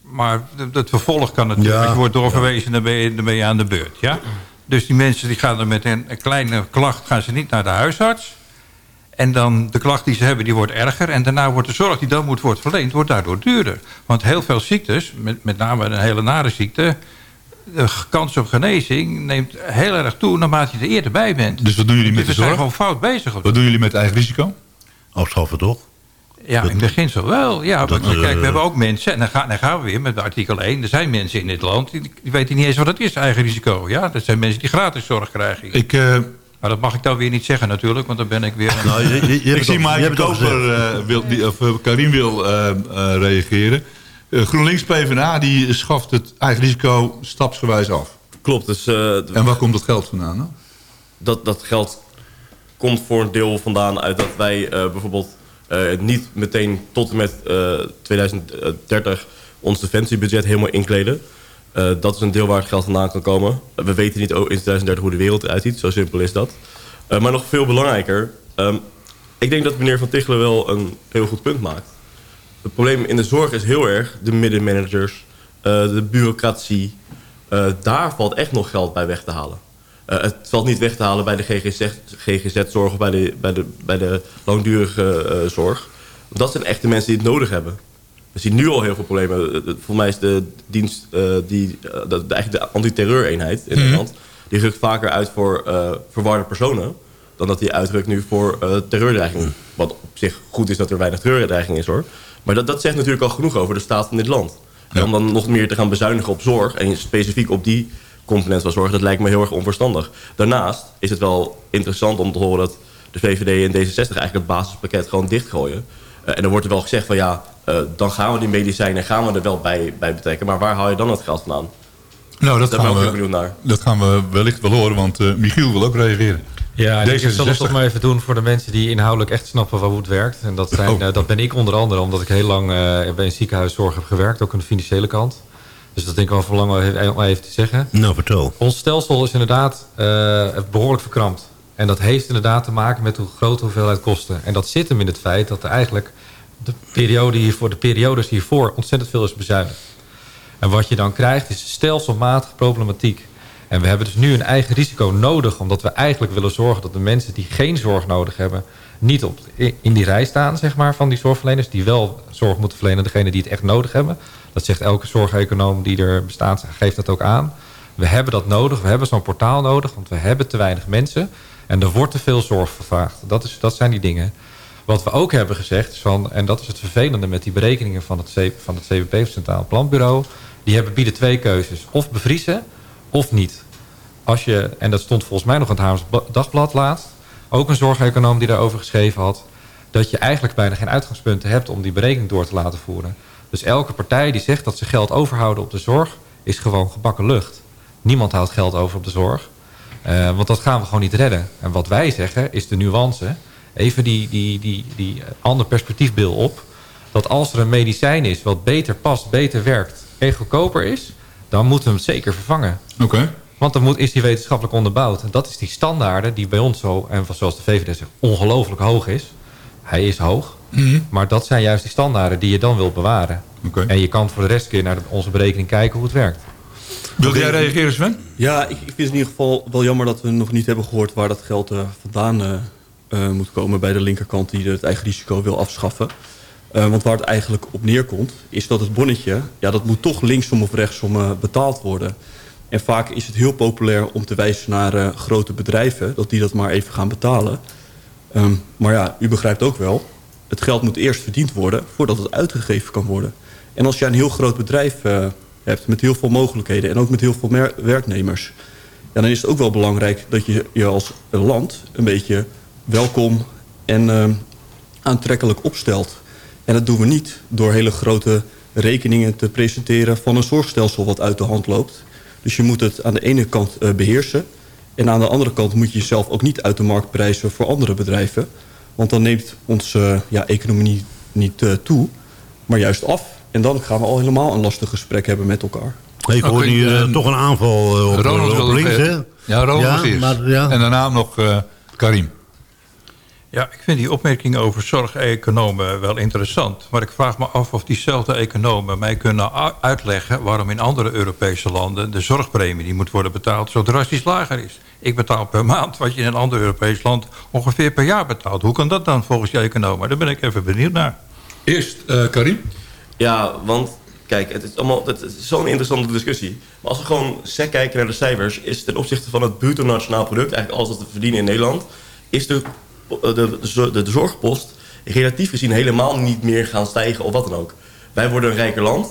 maar het- vervolg kan natuurlijk. Ja. Je wordt doorverwezen en dan ben, je, dan ben je aan de beurt. Ja? Dus die mensen die gaan dan met een, een kleine klacht gaan ze niet naar de huisarts. En dan de klacht die ze hebben, die wordt erger. En daarna wordt de zorg die dan moet worden verleend, wordt daardoor duurder. Want heel veel ziektes, met, met name een hele nare ziekte... de kans op genezing neemt heel erg toe naarmate je er eerder bij bent. Dus wat doen jullie met Dus de we zijn zorg? gewoon fout bezig. Op Wat doen jullie met eigen risico? Afschaffen, toch? Ja, in beginsel wel. Ja, Dat, want, kijk, eh, we hebben ook mensen, en dan gaan, dan gaan we weer met artikel 1. Er zijn mensen in dit land die, die weten niet eens wat het is, eigen risico. Ja, dat zijn mensen die gratis zorg krijgen. Ik, eh, maar dat mag ik dan weer niet zeggen natuurlijk, want dan ben ik weer... een- Nou, je- je- je ik het zie Maaike het Koper, eh, wil, die, of eh, Karim wil eh, eh, reageren. Eh, GroenLinks PvdA die schaft het eigen risico stapsgewijs af. Klopt, dus... eh, En waar komt dat geld vandaan? hè? dat, dat geld komt voor een deel vandaan uit dat wij eh, bijvoorbeeld eh, niet meteen tot en met eh, 2030 ons defensiebudget helemaal inkleden. Eh, dat is een deel waar het geld vandaan kan komen. we weten niet in 2030 hoe de wereld eruit ziet, zo simpel is dat. Eh, maar nog veel belangrijker, ehm, ik denk dat meneer Van Tichelen wel een heel goed punt maakt. Het probleem in de zorg is heel erg de middenmanagers, eh, de bureaucratie. Eh, daar valt echt nog geld bij weg te halen. Eh, het valt niet weg te halen bij de GGZ-zorg of bij de, bij de, bij de langdurige eh, zorg. Dat zijn echt de mensen die het nodig hebben. We zien nu al heel veel problemen. Eh, Volgens mij is de dienst, die, de, de, eigenlijk de antiterreureenheid in Mhm. Nederland... die rukt vaker uit voor verwarde personen... dan dat die uitrukt nu voor terreurdreiging. Wat op zich goed is dat er weinig terreurdreiging is hoor. Maar dat, dat zegt natuurlijk al genoeg over de staat van dit land. En om dan nog meer te gaan bezuinigen op zorg... en specifiek op die component van zorg... dat lijkt me heel erg onverstandig. Daarnaast is het wel interessant om te horen... dat de VVD en D66 eigenlijk het basispakket gewoon dichtgooien. Uh, en dan wordt er wel gezegd van ja... Uh, dan gaan we die medicijnen gaan we er wel bij, bij betrekken. Maar waar haal je dan het geld vandaan? Nou, dat, Daar gaan ben ik we, naar. dat gaan we wellicht wel horen, want uh, Michiel wil ook reageren. Ja, ik zal het D66. toch maar even doen voor de mensen die inhoudelijk echt snappen van hoe het werkt. En dat, zijn, Oh. eh, dat ben ik onder andere, omdat ik heel lang eh, bij een ziekenhuiszorg heb gewerkt, ook aan de financiële kant. Dus dat denk ik wel voor lang even, even te zeggen. Nou, vertel. Ons stelsel is inderdaad eh, behoorlijk verkrampt. En dat heeft inderdaad te maken met hoe grote hoeveelheid kosten. En dat zit hem in het feit dat er eigenlijk de, periode hiervoor, de periodes hiervoor ontzettend veel is bezuinigd. En wat je dan krijgt is stelselmatige problematiek. En we hebben dus nu een eigen risico nodig... omdat we eigenlijk willen zorgen dat de mensen die geen zorg nodig hebben... niet op, in die rij staan zeg maar, van die zorgverleners... die wel zorg moeten verlenen, degene die het echt nodig hebben. Dat zegt elke zorgeconoom die er bestaat, geeft dat ook aan. We hebben dat nodig, we hebben zo'n portaal nodig... want we hebben te weinig mensen en er wordt te veel zorg vervaagd. Dat, is, dat zijn die dingen. Wat we ook hebben gezegd, is van, en dat is het vervelende met die berekeningen van het, C, van het Centraal Planbureau... die hebben, bieden twee keuzes. Of bevriezen, of niet. Als je, en dat stond volgens mij nog in het Haams Dagblad laatst... ook een zorgeconoom die daarover geschreven had... dat je eigenlijk bijna geen uitgangspunten hebt om die berekening door te laten voeren. Dus elke partij die zegt dat ze geld overhouden op de zorg... is gewoon gebakken lucht. Niemand houdt geld over op de zorg. Uh, want dat gaan we gewoon niet redden. En wat wij zeggen is de nuance... even die, die, die, die ander perspectiefbeeld op... dat als er een medicijn is wat beter past, beter werkt... en goedkoper is, dan moeten we hem zeker vervangen. Oké. Okay. Want dan moet, is die wetenschappelijk onderbouwd. En dat is die standaarden die bij ons zo, en zoals de VVD zegt, ongelooflijk hoog is. Hij is hoog. Mhm. Mm -hmm. Maar dat zijn juist die standaarden die je dan wilt bewaren. Okay. En je kan voor de rest keer naar onze berekening kijken hoe het werkt. Wilde jij reageren, Sven? Ja, ik, ik vind het in ieder geval wel jammer dat we nog niet hebben gehoord... waar dat geld uh, vandaan uh, uh, moet komen bij de linkerkant... die het eigen risico wil afschaffen. Uh, want waar het eigenlijk op neerkomt, is dat het bonnetje... ja, dat moet toch linksom of rechtsom uh, betaald worden... En vaak is het heel populair om te wijzen naar uh, grote bedrijven... dat die dat maar even gaan betalen. Um, maar ja, u begrijpt ook wel... het geld moet eerst verdiend worden voordat het uitgegeven kan worden. En als jij een heel groot bedrijf uh, hebt met heel veel mogelijkheden... en ook met heel veel werknemers... Ja, dan is het ook wel belangrijk dat je je als land een beetje welkom en uh, aantrekkelijk opstelt. En dat doen we niet door hele grote rekeningen te presenteren... van een zorgstelsel wat uit de hand loopt... Dus je moet het aan de ene kant uh, beheersen. En aan de andere kant moet je jezelf ook niet uit de markt prijzen voor andere bedrijven. Want dan neemt onze ja, economie niet, niet uh, toe, maar juist af. En dan gaan we al helemaal een lastig gesprek hebben met elkaar. Ik hoor okay, hier uh, toch een aanval op, Ronald op links, hè? Ja, Ronald ja, maar, ja. En daarna nog Karim. Ja, ik vind die opmerking over zorgeconomen wel interessant. Maar ik vraag me af of diezelfde economen mij kunnen uitleggen... waarom in andere Europese landen de zorgpremie die moet worden betaald... zo drastisch lager is. Ik betaal per maand wat je in een ander Europees land ongeveer per jaar betaalt. Hoe kan dat dan volgens je economen? Daar ben ik even benieuwd naar. Eerst uh, Karim. Ja, want kijk, het is, allemaal, het is zo'n interessante discussie. Maar als we gewoon sec kijken naar de cijfers... is ten opzichte van het bruto nationaal product... eigenlijk alles wat we verdienen in Nederland... is de de, de, de, de, zorgpost relatief gezien helemaal niet meer gaan stijgen of wat dan ook. Wij worden een rijker land.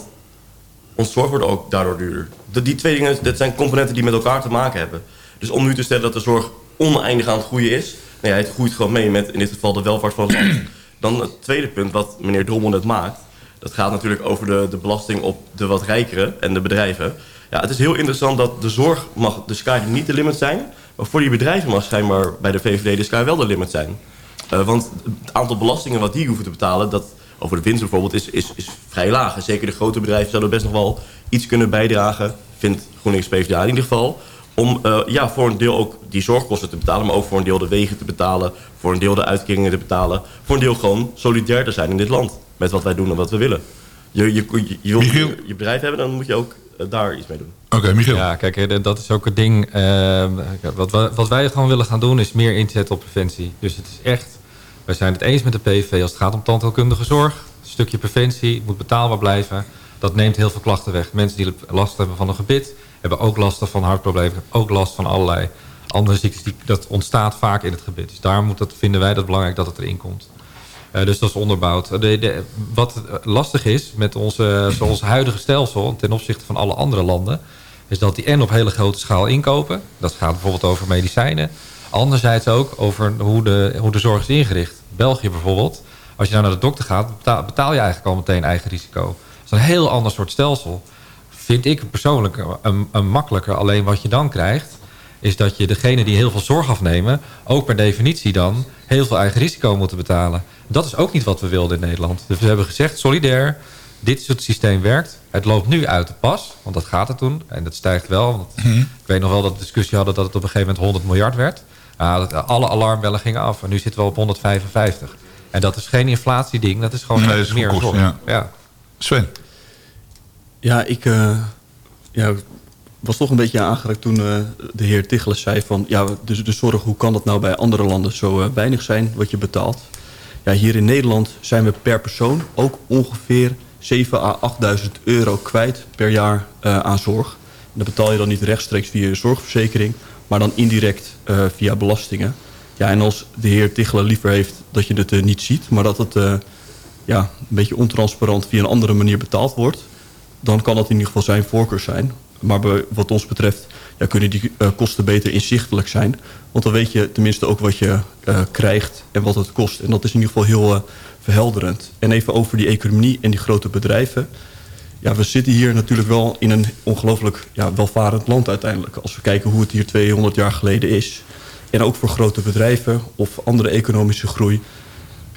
Ons zorg wordt ook daardoor duurder. De, die twee dingen dat zijn componenten die met elkaar te maken hebben. Dus om nu te stellen dat de zorg oneindig aan het groeien is... Nou ja, het groeit gewoon mee met in dit geval de welvaart van het land. Dan het tweede punt wat meneer Drommel net maakt... dat gaat natuurlijk over de, de belasting op de wat rijkere en de bedrijven. Ja, het is heel interessant dat de zorg mag de sky niet de limit zijn... Maar voor die bedrijven mag schijnbaar bij de VVD de sky wel de limit zijn. Uh, want het aantal belastingen wat die hoeven te betalen... Dat, over de winst bijvoorbeeld, is, is, is vrij laag. Zeker de grote bedrijven zouden best nog wel iets kunnen bijdragen... vindt GroenLinks PvdA in ieder geval... om uh, ja, voor een deel ook die zorgkosten te betalen... maar ook voor een deel de wegen te betalen... voor een deel de uitkeringen te betalen... voor een deel gewoon solidair te zijn in dit land... met wat wij doen en wat we willen. Je, je, je, je wilt je, je bedrijf hebben, dan moet je ook uh, daar iets mee doen. Oké, okay, Michiel. Ja, kijk, dat is ook het ding. Uh, wat, wat wij gewoon willen gaan doen is meer inzet op preventie. Dus het is echt, wij zijn het eens met de PV als het gaat om tandheelkundige zorg. Een stukje preventie, moet betaalbaar blijven. Dat neemt heel veel klachten weg. Mensen die last hebben van een gebit, hebben ook last van hartproblemen. Ook last van allerlei andere ziektes. Die, dat ontstaat vaak in het gebit. Dus daar moet dat, vinden wij dat belangrijk dat het erin komt. Eh, dus dat is onderbouwd. De, de, wat lastig is met onze, zoals huidige stelsel... ten opzichte van alle andere landen... is dat die en op hele grote schaal inkopen. Dat gaat bijvoorbeeld over medicijnen. Anderzijds ook over hoe de, hoe de zorg is ingericht. België bijvoorbeeld. Als je nou naar de dokter gaat, betaal je eigenlijk al meteen eigen risico. Dat is een heel ander soort stelsel. Vind ik persoonlijk een, een makkelijker. Alleen wat je dan krijgt is dat je degene die heel veel zorg afnemen... ook per definitie dan heel veel eigen risico moeten betalen. Dat is ook niet wat we wilden in Nederland. Dus we hebben gezegd, solidair, dit is hoe het systeem werkt. Het loopt nu uit de pas, want dat gaat het doen. En dat stijgt wel. Want Mhm. Ik weet nog wel dat we discussie hadden dat het op een gegeven moment 100 miljard werd. Dat alle alarmbellen gingen af. En nu zitten we op 155. En dat is geen inflatieding, dat is gewoon Nee, echt dat is meer zorg. ja. Sven? Ja, ik eh, ja, was toch een beetje aangeraakt toen eh, de heer Tichelen zei van... ja, de, de zorg, hoe kan dat nou bij andere landen zo eh, weinig zijn wat je betaalt? Ja, hier in Nederland zijn we per persoon ook ongeveer 7.000 à 8.000 euro kwijt per jaar aan zorg. Dat betaal je dan niet rechtstreeks via je zorgverzekering... maar dan indirect via belastingen. Ja, en als de heer Tichelen liever heeft dat je het niet ziet... maar dat het ja, een beetje ontransparant via een andere manier betaald wordt... dan kan dat in ieder geval zijn voorkeur zijn. Maar wat ons betreft ja, kunnen die eh, kosten beter inzichtelijk zijn. Want dan weet je tenminste ook wat je eh, krijgt en wat het kost. En dat is in ieder geval heel eh, verhelderend. En even over die economie en die grote bedrijven. Ja, we zitten hier natuurlijk wel in een ongelooflijk ja, welvarend land uiteindelijk. Als we kijken hoe het hier 200 jaar geleden is. En ook voor grote bedrijven of andere economische groei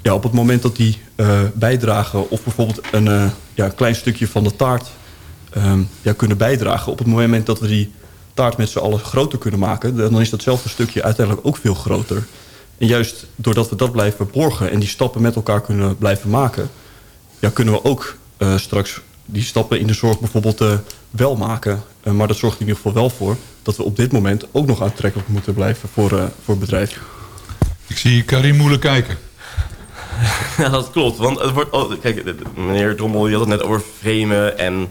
ja, op het moment dat die eh, bijdragen... of bijvoorbeeld een eh, ja, klein stukje van de taart ehm, ja, kunnen bijdragen... op het moment dat we die taart met z'n allen groter kunnen maken... dan is datzelfde stukje uiteindelijk ook veel groter. En juist doordat we dat blijven borgen... en die stappen met elkaar kunnen blijven maken... Ja, kunnen we ook eh, straks die stappen in de zorg bijvoorbeeld wel maken. Maar dat zorgt in ieder geval wel voor... dat we op dit moment ook nog aantrekkelijk moeten blijven voor, voor bedrijven. Ik zie Karim moeilijk kijken. Ja, dat klopt. Want het wordt. Oh, kijk, meneer Drommel, je had het net over framen en.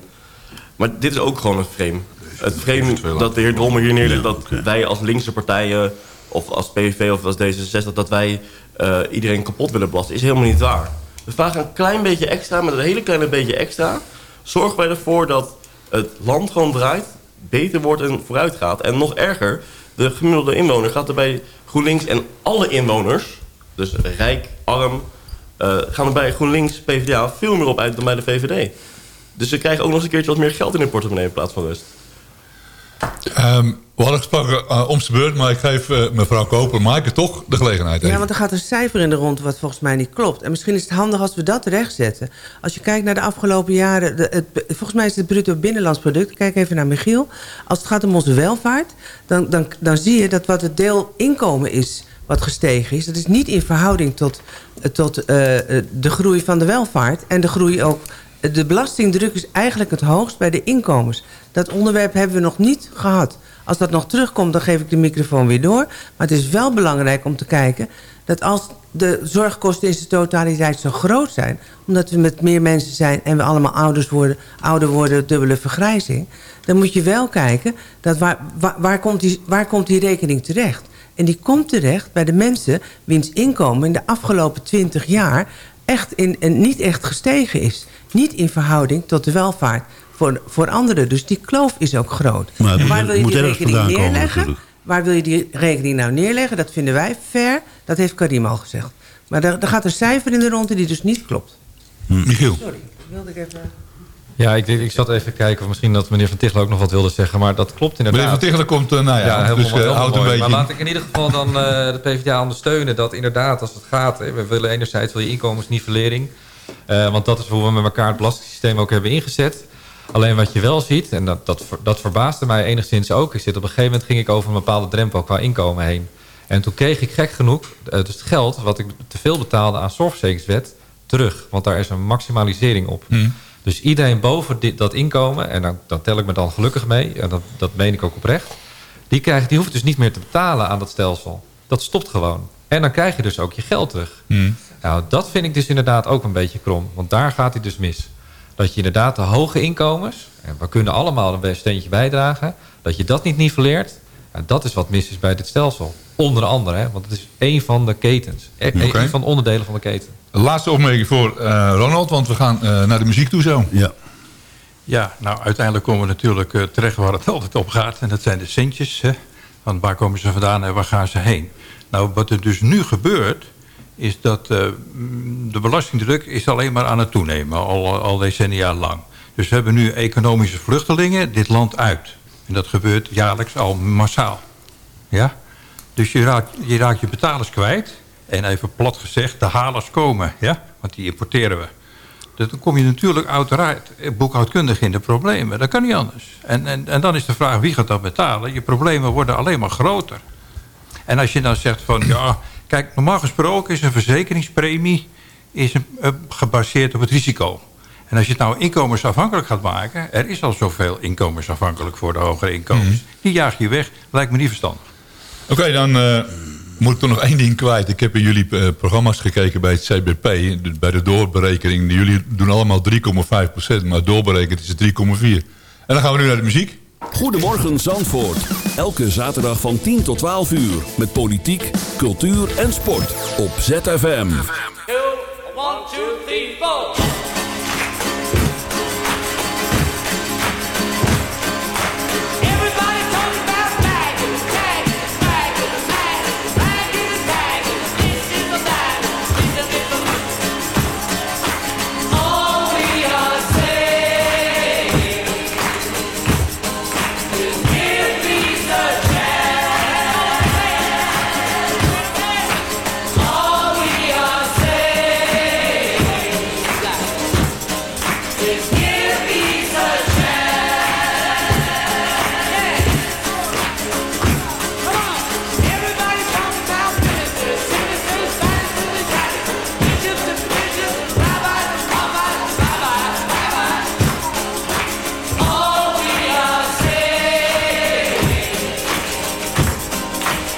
Maar dit is ook gewoon een frame. Het frame dat de heer Drommel hier neerlegt, dat wij als linkse partijen, of als PVV of als D66, dat wij eh, iedereen kapot willen belasten, is helemaal niet waar. We vragen een klein beetje extra, met een hele kleine beetje extra, zorgen wij ervoor dat het land gewoon draait, beter wordt en vooruit gaat. En nog erger, de gemiddelde inwoner gaat er bij GroenLinks en alle inwoners, dus rijk, arm, eh, gaan er bij GroenLinks, PvdA veel meer op uit dan bij de VVD. Dus ze krijgen ook nog eens een keertje wat meer geld in hun portemonnee in plaats van rust. Ehm, we hadden gesproken uh, om zijn beurt, maar ik geef eh, mevrouw Koper, Maaike, toch de gelegenheid Ja, want er gaat een cijfer in de rond wat volgens mij niet klopt. En misschien is het handig als we dat rechtzetten. Als je kijkt naar de afgelopen jaren... De, het, volgens mij is het bruto binnenlands product... kijk even naar Michiel. Als het gaat om onze welvaart... dan, dan, dan zie je dat wat het deel inkomen is wat gestegen is... dat is niet in verhouding tot, tot eh, eh, de groei van de welvaart... en de groei ook... De belastingdruk is eigenlijk het hoogst bij de inkomens. Dat onderwerp hebben we nog niet gehad. Als dat nog terugkomt, dan geef ik de microfoon weer door. Maar het is wel belangrijk om te kijken... dat als de zorgkosten in zijn totaliteit zo groot zijn... omdat we met meer mensen zijn en we allemaal ouders worden, ouder worden... dubbele vergrijzing... dan moet je wel kijken dat waar, waar, waar, komt die, waar komt die rekening terecht. En die komt terecht bij de mensen wiens inkomen in de afgelopen 20 jaar... echt in, en niet echt gestegen is. Niet in verhouding tot de welvaart voor, voor anderen. Dus die kloof is ook groot. Maar En waar wil je die rekening komen neerleggen? natuurlijk. Waar wil je die rekening nou neerleggen? Dat vinden wij fair. Dat heeft Karim al gezegd. Maar er, er gaat een cijfer in de ronde die dus niet klopt. Michiel. Sorry, wilde ik even... Ja, ik, ik zat even kijken of misschien dat meneer Van Tichelen ook nog wat wilde zeggen. Maar dat klopt inderdaad. Meneer Van Tichelen komt, eh, nou ja, helemaal, dus, eh, helemaal houdt een beetje Maar laat ik in ieder geval dan eh, de PvdA ondersteunen. Dat inderdaad, als het gaat... Hè, we willen enerzijds wil je inkomensnivellering. Want dat is hoe we met elkaar het belastingssysteem ook hebben ingezet. Alleen wat je wel ziet, en dat, dat, dat verbaasde mij enigszins ook... is dat op een gegeven moment ging ik over een bepaalde drempel qua inkomen heen. En toen kreeg ik gek genoeg dus het geld wat ik te veel betaalde aan zorgverzekeringswet terug. Want daar is een maximalisering op. Hm. Dus iedereen boven dit, dat inkomen, en dan, dan tel ik me dan gelukkig mee... en dat, dat meen ik ook oprecht... Die, krijgt, die hoeft dus niet meer te betalen aan dat stelsel. Dat stopt gewoon. En dan krijg je dus ook je geld terug. Hm. Nou, dat vind ik dus inderdaad ook een beetje krom. Want daar gaat hij dus mis. Dat je inderdaad de hoge inkomens... en we kunnen allemaal een steentje bijdragen... dat je dat niet nivelleert... Ja, dat is wat mis is bij dit stelsel. Onder andere, hè, want het is één van de ketens. E- Oké. Een van de onderdelen van de keten. Laatste opmerking voor eh, Ronald, want we gaan eh, naar de muziek toe zo. Ja. Ja, nou uiteindelijk komen we natuurlijk eh, terecht waar het altijd op gaat. En dat zijn de centjes. Hè? Want waar komen ze vandaan en waar gaan ze heen? Nou, wat er dus nu gebeurt... is dat de belastingdruk is alleen maar aan het toenemen. Al, al decennia lang. Dus we hebben nu economische vluchtelingen dit land uit. En dat gebeurt jaarlijks al massaal. Ja? Dus je raakt, je raakt je betalers kwijt. En even plat gezegd, de halers komen. Ja? Want die importeren we. Dus dan kom je natuurlijk uiteraard boekhoudkundig in de problemen. Dat kan niet anders. En, en, en dan is de vraag, wie gaat dat betalen? Je problemen worden alleen maar groter. En als je dan zegt van, ja... Kijk, normaal gesproken is een verzekeringspremie... Is een, eh, gebaseerd op het risico. En als je het nou inkomensafhankelijk gaat maken... er is al zoveel inkomensafhankelijk voor de hogere inkomens. Die jaag je weg, lijkt me niet verstandig. Oké, dan eh, moet ik toch nog één ding kwijt? Ik heb in jullie eh, programma's gekeken bij het CBP, bij de doorberekening. Jullie doen allemaal 3,5%, maar doorberekend is het 3,4%. En dan gaan we nu naar de muziek. Goedemorgen Zandvoort. Elke zaterdag van 10 tot 12 uur. Met politiek, cultuur en sport. Op ZFM. 1, 2, 3,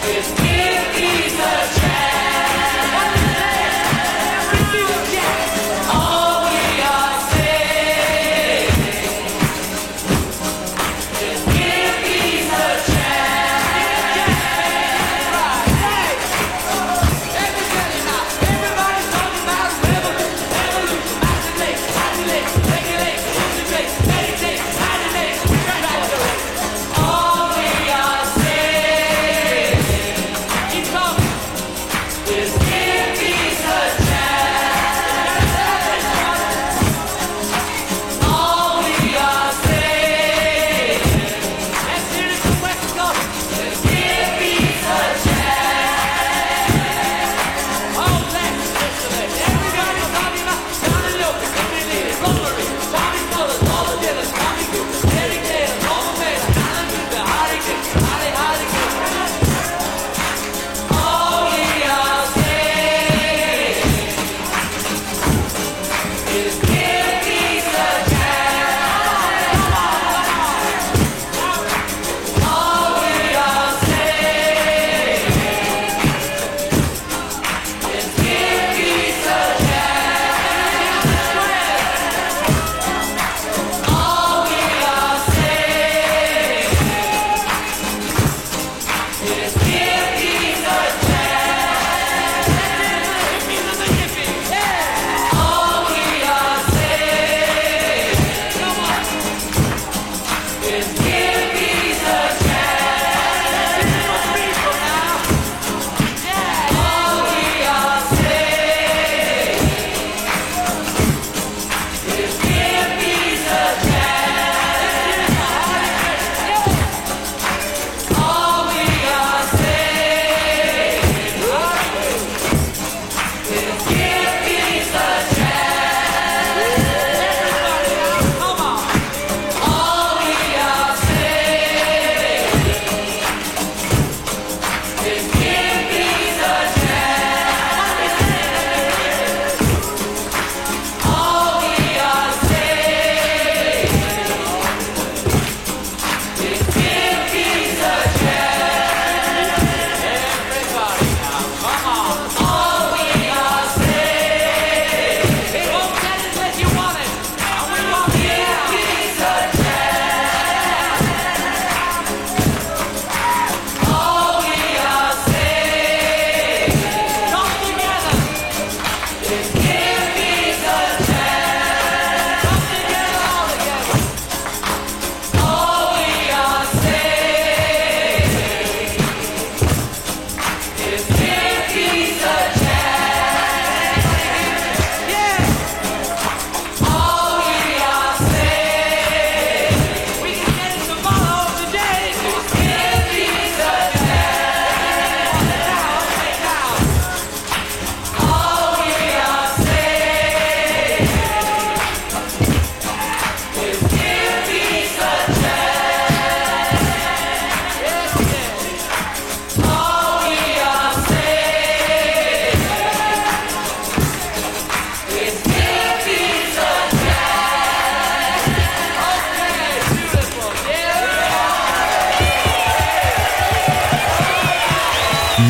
is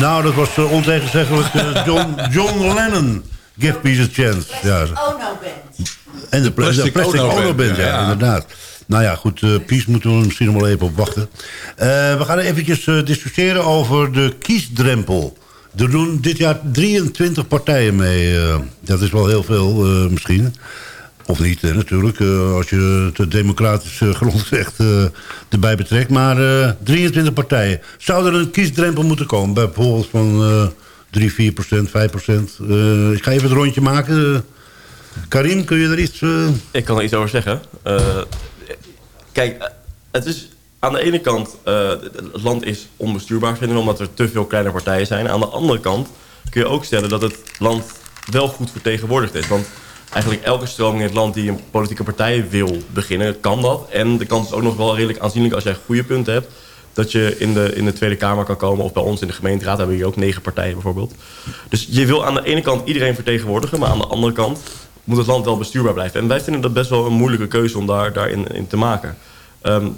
Nou, dat was uh, ontegenzeggelijk uh, John, John Lennon. Give peace a chance. Ja. En de, pla- de Plastic Ono Band, ja, ja, inderdaad. Nou ja, goed, uh, Peace moeten we misschien nog wel even op wachten. Uh, we gaan eventjes uh, discussiëren over de kiesdrempel. Er doen dit jaar 23 partijen mee. Uh, dat is wel heel veel uh, misschien. Of niet, natuurlijk. Uh, als je de democratische grondrecht uh, erbij betrekt. Maar uh, 23 partijen. Zou er een kiesdrempel moeten komen? Bijvoorbeeld van uh, 3, 4 procent, 5 procent. Ik ga even het rondje maken. Karim, kun je er iets... Ik kan er iets over zeggen. Kijk, het is aan de ene kant... Het land is onbestuurbaar vinden omdat er te veel kleine partijen zijn. Aan de andere kant kun je ook stellen dat het land wel goed vertegenwoordigd is. Want eigenlijk elke stroming in het land die een politieke partij wil beginnen, kan dat. En de kans is ook nog wel redelijk aanzienlijk als jij goede punten hebt... dat je in de, in de Tweede Kamer kan komen. Of bij ons in de gemeenteraad hebben we hier ook negen partijen bijvoorbeeld. Dus je wil aan de ene kant iedereen vertegenwoordigen... maar aan de andere kant moet het land wel bestuurbaar blijven. En wij vinden dat best wel een moeilijke keuze om daar, daarin in te maken. Um,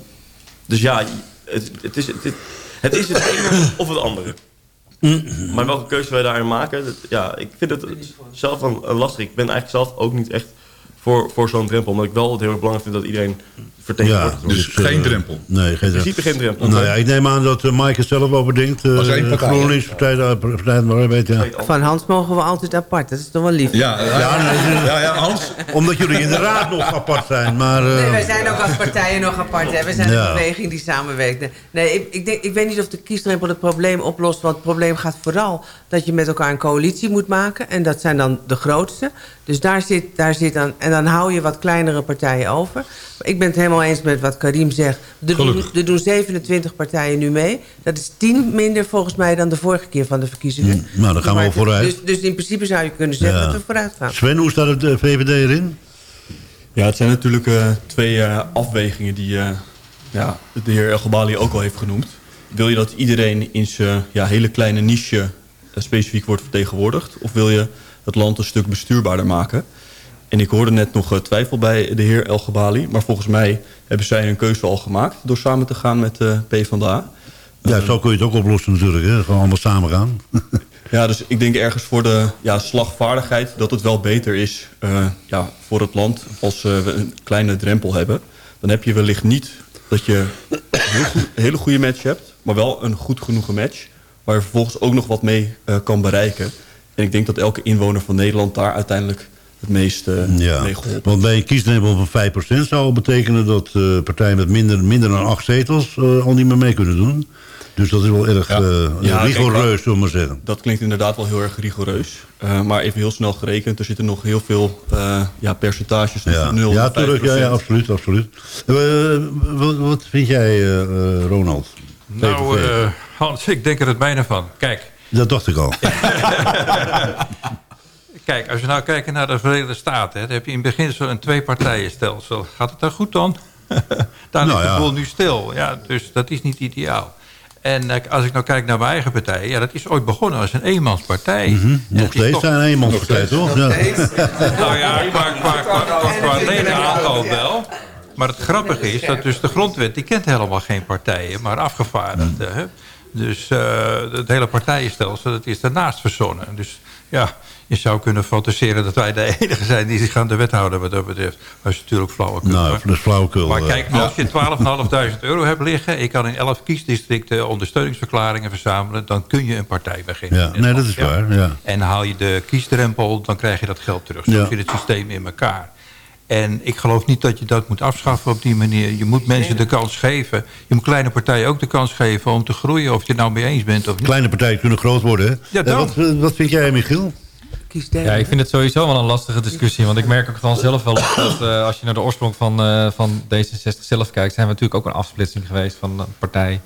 dus ja, het, het, is, het, het is het ene of het andere. Maar welke keuze wij daarin maken, ja, ik vind het zelf een, een lastig. Ik ben eigenlijk zelf ook niet echt voor, voor zo'n drempel. Omdat ik wel het heel erg belangrijk vind dat iedereen vertegenwoordigd wordt. Dus geen drempel? Nee, geen drempel. In principe geen drempel. Nou ja, ik neem aan dat uh, Mike er zelf over denkt. Uh, GroenLinks, Partij, Partij van de Arbeid, ja. Van Hans mogen we altijd apart, dat is toch wel lief. Ja, ja, ja, nee, ja, ja Hans. Omdat jullie in de raad nog apart zijn. Maar, uh, nee, wij zijn ook als partijen nog apart. Hè. We zijn ja. een beweging die samenwerkt. Nee, ik, ik, denk, ik weet niet of de kiesdrempel het probleem oplost. Want het probleem gaat vooral dat je met elkaar een coalitie moet maken. En dat zijn dan de grootste. Dus daar zit, daar zit dan... En dan hou je wat kleinere partijen over. Ik ben het helemaal eens met wat Karim zegt. Er doen, er doen 27 partijen nu mee. Dat is 10 minder volgens mij dan de vorige keer van de verkiezingen. Hmm, nou, dan gaan we wel vooruit. Dus, dus in principe zou je kunnen zeggen ja. dat we vooruit gaan. Sven, hoe staat de VVD erin? Ja, het zijn natuurlijk uh, twee uh, afwegingen die uh, ja, de heer El Gabali ook al heeft genoemd. Wil je dat iedereen in zijn ja, hele kleine niche specifiek wordt vertegenwoordigd? Of wil je het land een stuk bestuurbaarder maken? En ik hoorde net nog uh, twijfel bij de heer El Gabali. Maar volgens mij hebben zij een keuze al gemaakt... door samen te gaan met de uh, PvdA. Ja, zo kun je het ook oplossen natuurlijk. Hè? Gewoon allemaal samen gaan. ja, dus ik denk ergens voor de ja, slagvaardigheid... dat het wel beter is uh, ja, voor het land als we een kleine drempel hebben. Dan heb je wellicht niet dat je een heel goed, hele goede match hebt... maar wel een goed genoegen match... waar je vervolgens ook nog wat mee kan bereiken. En ik denk dat elke inwoner van Nederland daar uiteindelijk het meest uh, ja, mee geholpen. Want bij een kiesdrempel van 5% zou betekenen dat uh, partijen met minder, minder dan 8 zetels uh, al niet meer mee kunnen doen. Dus dat is wel erg ja. ja, rigoureus, zullen we maar zeggen. Dat klinkt inderdaad wel heel erg rigoureus. maar even heel snel gerekend, er zitten nog heel veel ja, percentages tussen ja. 0 ja, tuurlijk, ja, ja, absoluut. absoluut. Wat, wat, vind jij, Ronald? Nou, Hans, ik denk er het mijne van. Kijk. Dat dacht ik al. Kijk, als je nou kijkt naar de Verenigde Staten... dan heb je in beginsel een twee-partijenstelsel. Gaat het daar goed dan? daar nou, is de boel ja. nu stil. Ja, dus dat is niet ideaal. En als ik nou kijk naar mijn eigen partij... ja, dat is ooit begonnen als een eenmanspartij. Mm -hmm. Nog steeds toch... een eenmanspartij, toch? Ja. nou ja, qua, qua, qua, qua ledenaantal wel... Maar het grappige is dat dus de grondwet... die kent helemaal geen partijen, maar afgevaardigden. Mm. Dus uh, het hele partijenstelsel, dat is daarnaast verzonnen. Dus ja, je zou kunnen fantaseren dat wij de enige zijn die zich aan de wet houden wat dat betreft. Maar dat is natuurlijk flauwekul. Nou, dat is flauwekul. Maar kijk, als je 12.500 euro hebt liggen... ik kan in 11 kiesdistricten ondersteuningsverklaringen verzamelen... dan kun je een partij beginnen. Ja, nee, dat is ja. waar. Ja. En haal je de kiesdrempel, dan krijg je dat geld terug. Zo ja. zit het systeem in elkaar. En ik geloof niet dat je dat moet afschaffen op die manier. Je moet mensen de kans geven. Je moet kleine partijen ook de kans geven om te groeien... of je het nou mee eens bent of niet. Kleine partijen kunnen groot worden, hè? Ja, dan. Wat, wat vind jij, Michiel? Ja, ik vind het sowieso wel een lastige discussie. Want ik merk ook gewoon zelf wel dat uh, als je naar de oorsprong van, uh, van D66 zelf kijkt... zijn we natuurlijk ook een afsplitsing geweest van een partij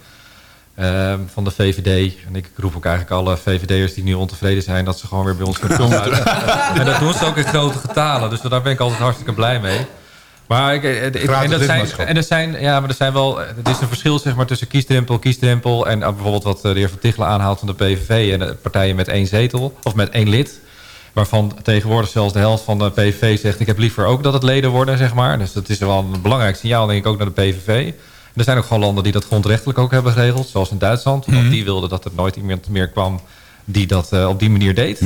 uh, van de VVD. En ik roep ook eigenlijk alle VVD'ers die nu ontevreden zijn... dat ze gewoon weer bij ons kunnen komen. en dat doen ze ook in grote getalen. Dus daar ben ik altijd hartstikke blij mee. Maar ik, ik, en, dat zijn, en er zijn, ja, maar er zijn wel, er is een verschil zeg maar, tussen kiesdrempel, kiesdrempel en bijvoorbeeld wat de heer Van Tichelen aanhaalt van de PVV en de partijen met één zetel of met één lid. Waarvan tegenwoordig zelfs de helft van de PVV zegt... ik heb liever ook dat het leden worden, zeg maar. Dus dat is wel een belangrijk signaal, denk ik, ook naar de PVV. Er zijn ook gewoon landen die dat grondrechtelijk ook hebben geregeld. Zoals in Duitsland. Want die wilden dat er nooit iemand meer kwam die dat eh, op die manier deed.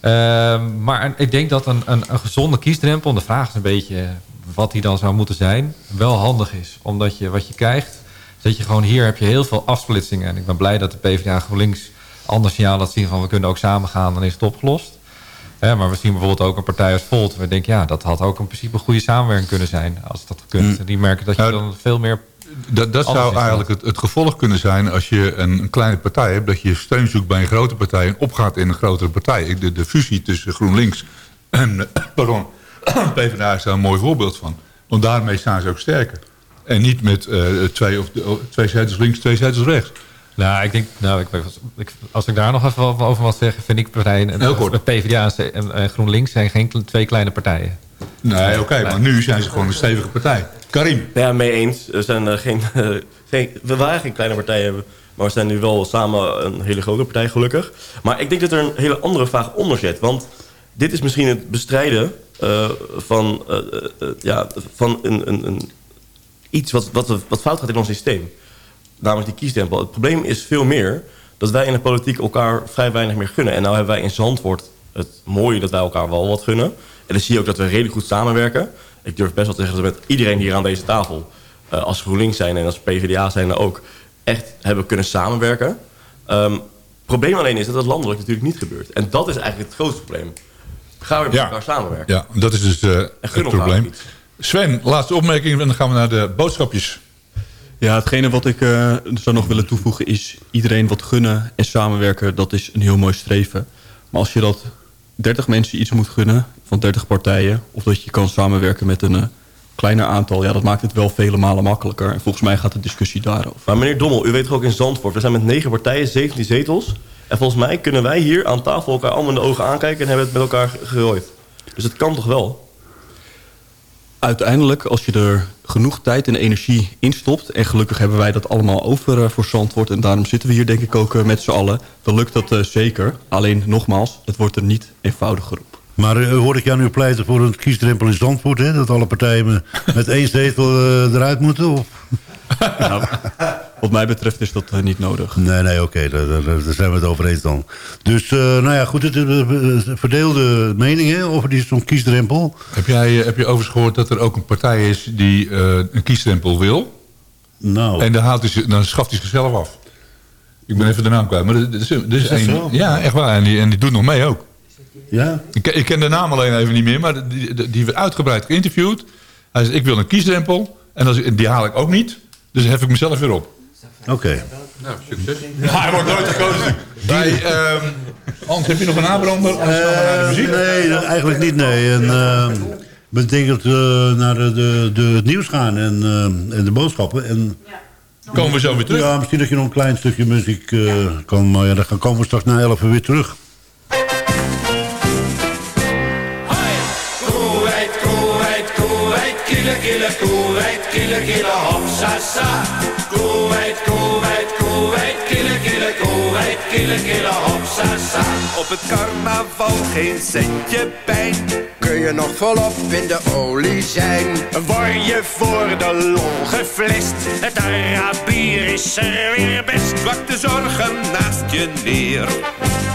Ehm, maar ik denk dat een, een, een gezonde kiesdrempel... de vraag is een beetje wat die dan zou moeten zijn... wel handig is. Omdat je wat je krijgt... dat je gewoon hier heb je heel veel afsplitsingen. En ik ben blij dat de PvdA en GroenLinks ander signaal laat zien... van we kunnen ook samen gaan, dan is het opgelost. Hè, maar we zien bijvoorbeeld ook een partij als Volt... we denken, ja, dat had ook in principe een goede samenwerking kunnen zijn... als dat gekund. Die merken dat je dan veel meer... Dat, dat zou eigenlijk het, het gevolg kunnen zijn als je een, een kleine partij hebt... dat je steun zoekt bij een grote partij en opgaat in een grotere partij. De, de fusie tussen GroenLinks en pardon, PvdA is daar een mooi voorbeeld van. Want daarmee staan ze ook sterker. En niet met eh, twee, of, oh, twee zetels links, twee zetels rechts. Nou, ik denk, nou, ik, ik- als ik daar nog even over over wat zeg, vind ik partijen, Heel kort. PvdA en, en GroenLinks zijn geen twee kleine partijen. Nee, oké, maar nu zijn ze gewoon een stevige partij. Karim. Ja, mee eens. We, zijn, eh, geen, eh, geen, we waren geen kleine partij hebben. Maar we zijn nu wel samen een hele grote partij, gelukkig. Maar ik denk dat er een hele andere vraag onder zit. Want dit is misschien het bestrijden eh, van, eh, eh, eh, ja, van een, een, een, iets wat, wat, wat fout gaat in ons systeem. Namelijk die kiesdempel. Het probleem is veel meer dat wij in de politiek elkaar vrij weinig meer gunnen. En nou hebben wij in Zandvoort het mooie dat wij elkaar wel wat gunnen. En dan zie je ook dat we redelijk goed samenwerken. Ik durf best wel te zeggen dat we met iedereen hier aan deze tafel... eh, als GroenLinks zijn en als PvdA zijn ook... echt hebben kunnen samenwerken. Ehm, Het probleem alleen is dat dat landelijk natuurlijk niet gebeurt. En dat is eigenlijk het grootste probleem. Gaan we met elkaar samenwerken? Ja, dat is dus eh, gun het probleem. Sven, laatste opmerking en dan gaan we naar de boodschapjes. Ja, hetgene wat ik eh, zou nog willen toevoegen is... iedereen wat gunnen en samenwerken, dat is een heel mooi streven. Maar als je dat 30 mensen iets moet gunnen van 30 partijen... of dat je kan samenwerken met een eh, kleiner aantal... ja, dat maakt het wel vele malen makkelijker. En volgens mij gaat de discussie daarover. Maar meneer Dommel, u weet toch ook in Zandvoort... we zijn met negen partijen, 17 zetels... en volgens mij kunnen wij hier aan tafel elkaar allemaal in de ogen aankijken... en hebben het met elkaar ge- gerooid. Dus het kan toch wel? Uiteindelijk, als je er genoeg tijd en energie in stopt... en gelukkig hebben wij dat allemaal over eh, voor Zandvoort... en daarom zitten we hier denk ik ook eh, met z'n allen... dan lukt dat eh, zeker. Alleen nogmaals, het wordt er niet eenvoudiger op. Maar hoor ik jou nu pleiten voor een kiesdrempel in Zandvoort... Hè? dat alle partijen met, één zetel eruit moeten? Of? Nou, wat mij betreft is dat eh, niet nodig. Nee, nee, oké, daar, daar- daar zijn we het over eens dan. Dus, eh, nou ja, goed, het verdeelde mening hè, over die- zo'n kiesdrempel. Heb jij eh, heb je overigens gehoord dat er ook een partij is die eh, een kiesstempel wil? Nou. En dan, haalt hij, ze- dan schaft hij zichzelf af. Ik ben even de naam kwijt. Maar er is, er is een? Ja, echt waar. En die, en die doet nog mee ook. Ja? Ik, ik ken de naam alleen even niet meer. Maar die, die, die werd uitgebreid geïnterviewd. Hij zei, ik wil een kiesdrempel. En als, die haal ik ook niet. Dus hef ik mezelf weer op. Oké. Nou, succes. Ja, hij wordt nooit gekozen. Bij, ehm Hans, heb je nog een aanbrander? Eh, nee, eigenlijk niet, nee. En, uh, we denken dat we naar de, de, het nieuws gaan en, eh, en de boodschappen. En, Komen we zo weer terug? Ja, misschien dat je nog een klein stukje muziek eh, kan. Maar ja, dan gaan- komen we straks na 11 uur weer terug. Kuwait, kille, kille, Kuwait, kille, kille, hopsasa. Kuwait, Kuwait, kille, kille, hopsasa. Op het carnaval geen centje pijn. Kun je nog volop in de olie zijn. Word je voor de lol geflest, het Arabier is er weer best. Plak de zorgen naast je neer.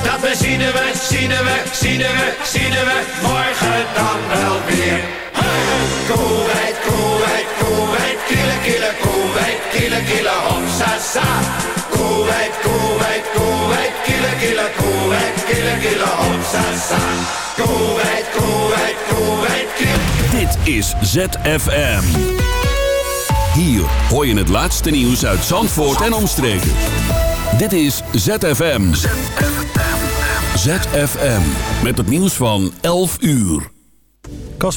Dat zien we, zien we, zien we, zien we, morgen dan wel weer. Hey! Kuwait, Kuwait, Kuwait, kille, kille, Kuwait, kille, kille, hopsasa. Kuwait, Kuwait, Kuwait, kille, kille, Kuwait, kille, kille, hopsasa. Kuwait, Kuwait, Kuwait, kille. Dit is ZFM. Hier hoor je het laatste nieuws uit Zandvoort en omstreken. Dit is ZFM. ZFM. Met het nieuws van 11 uur.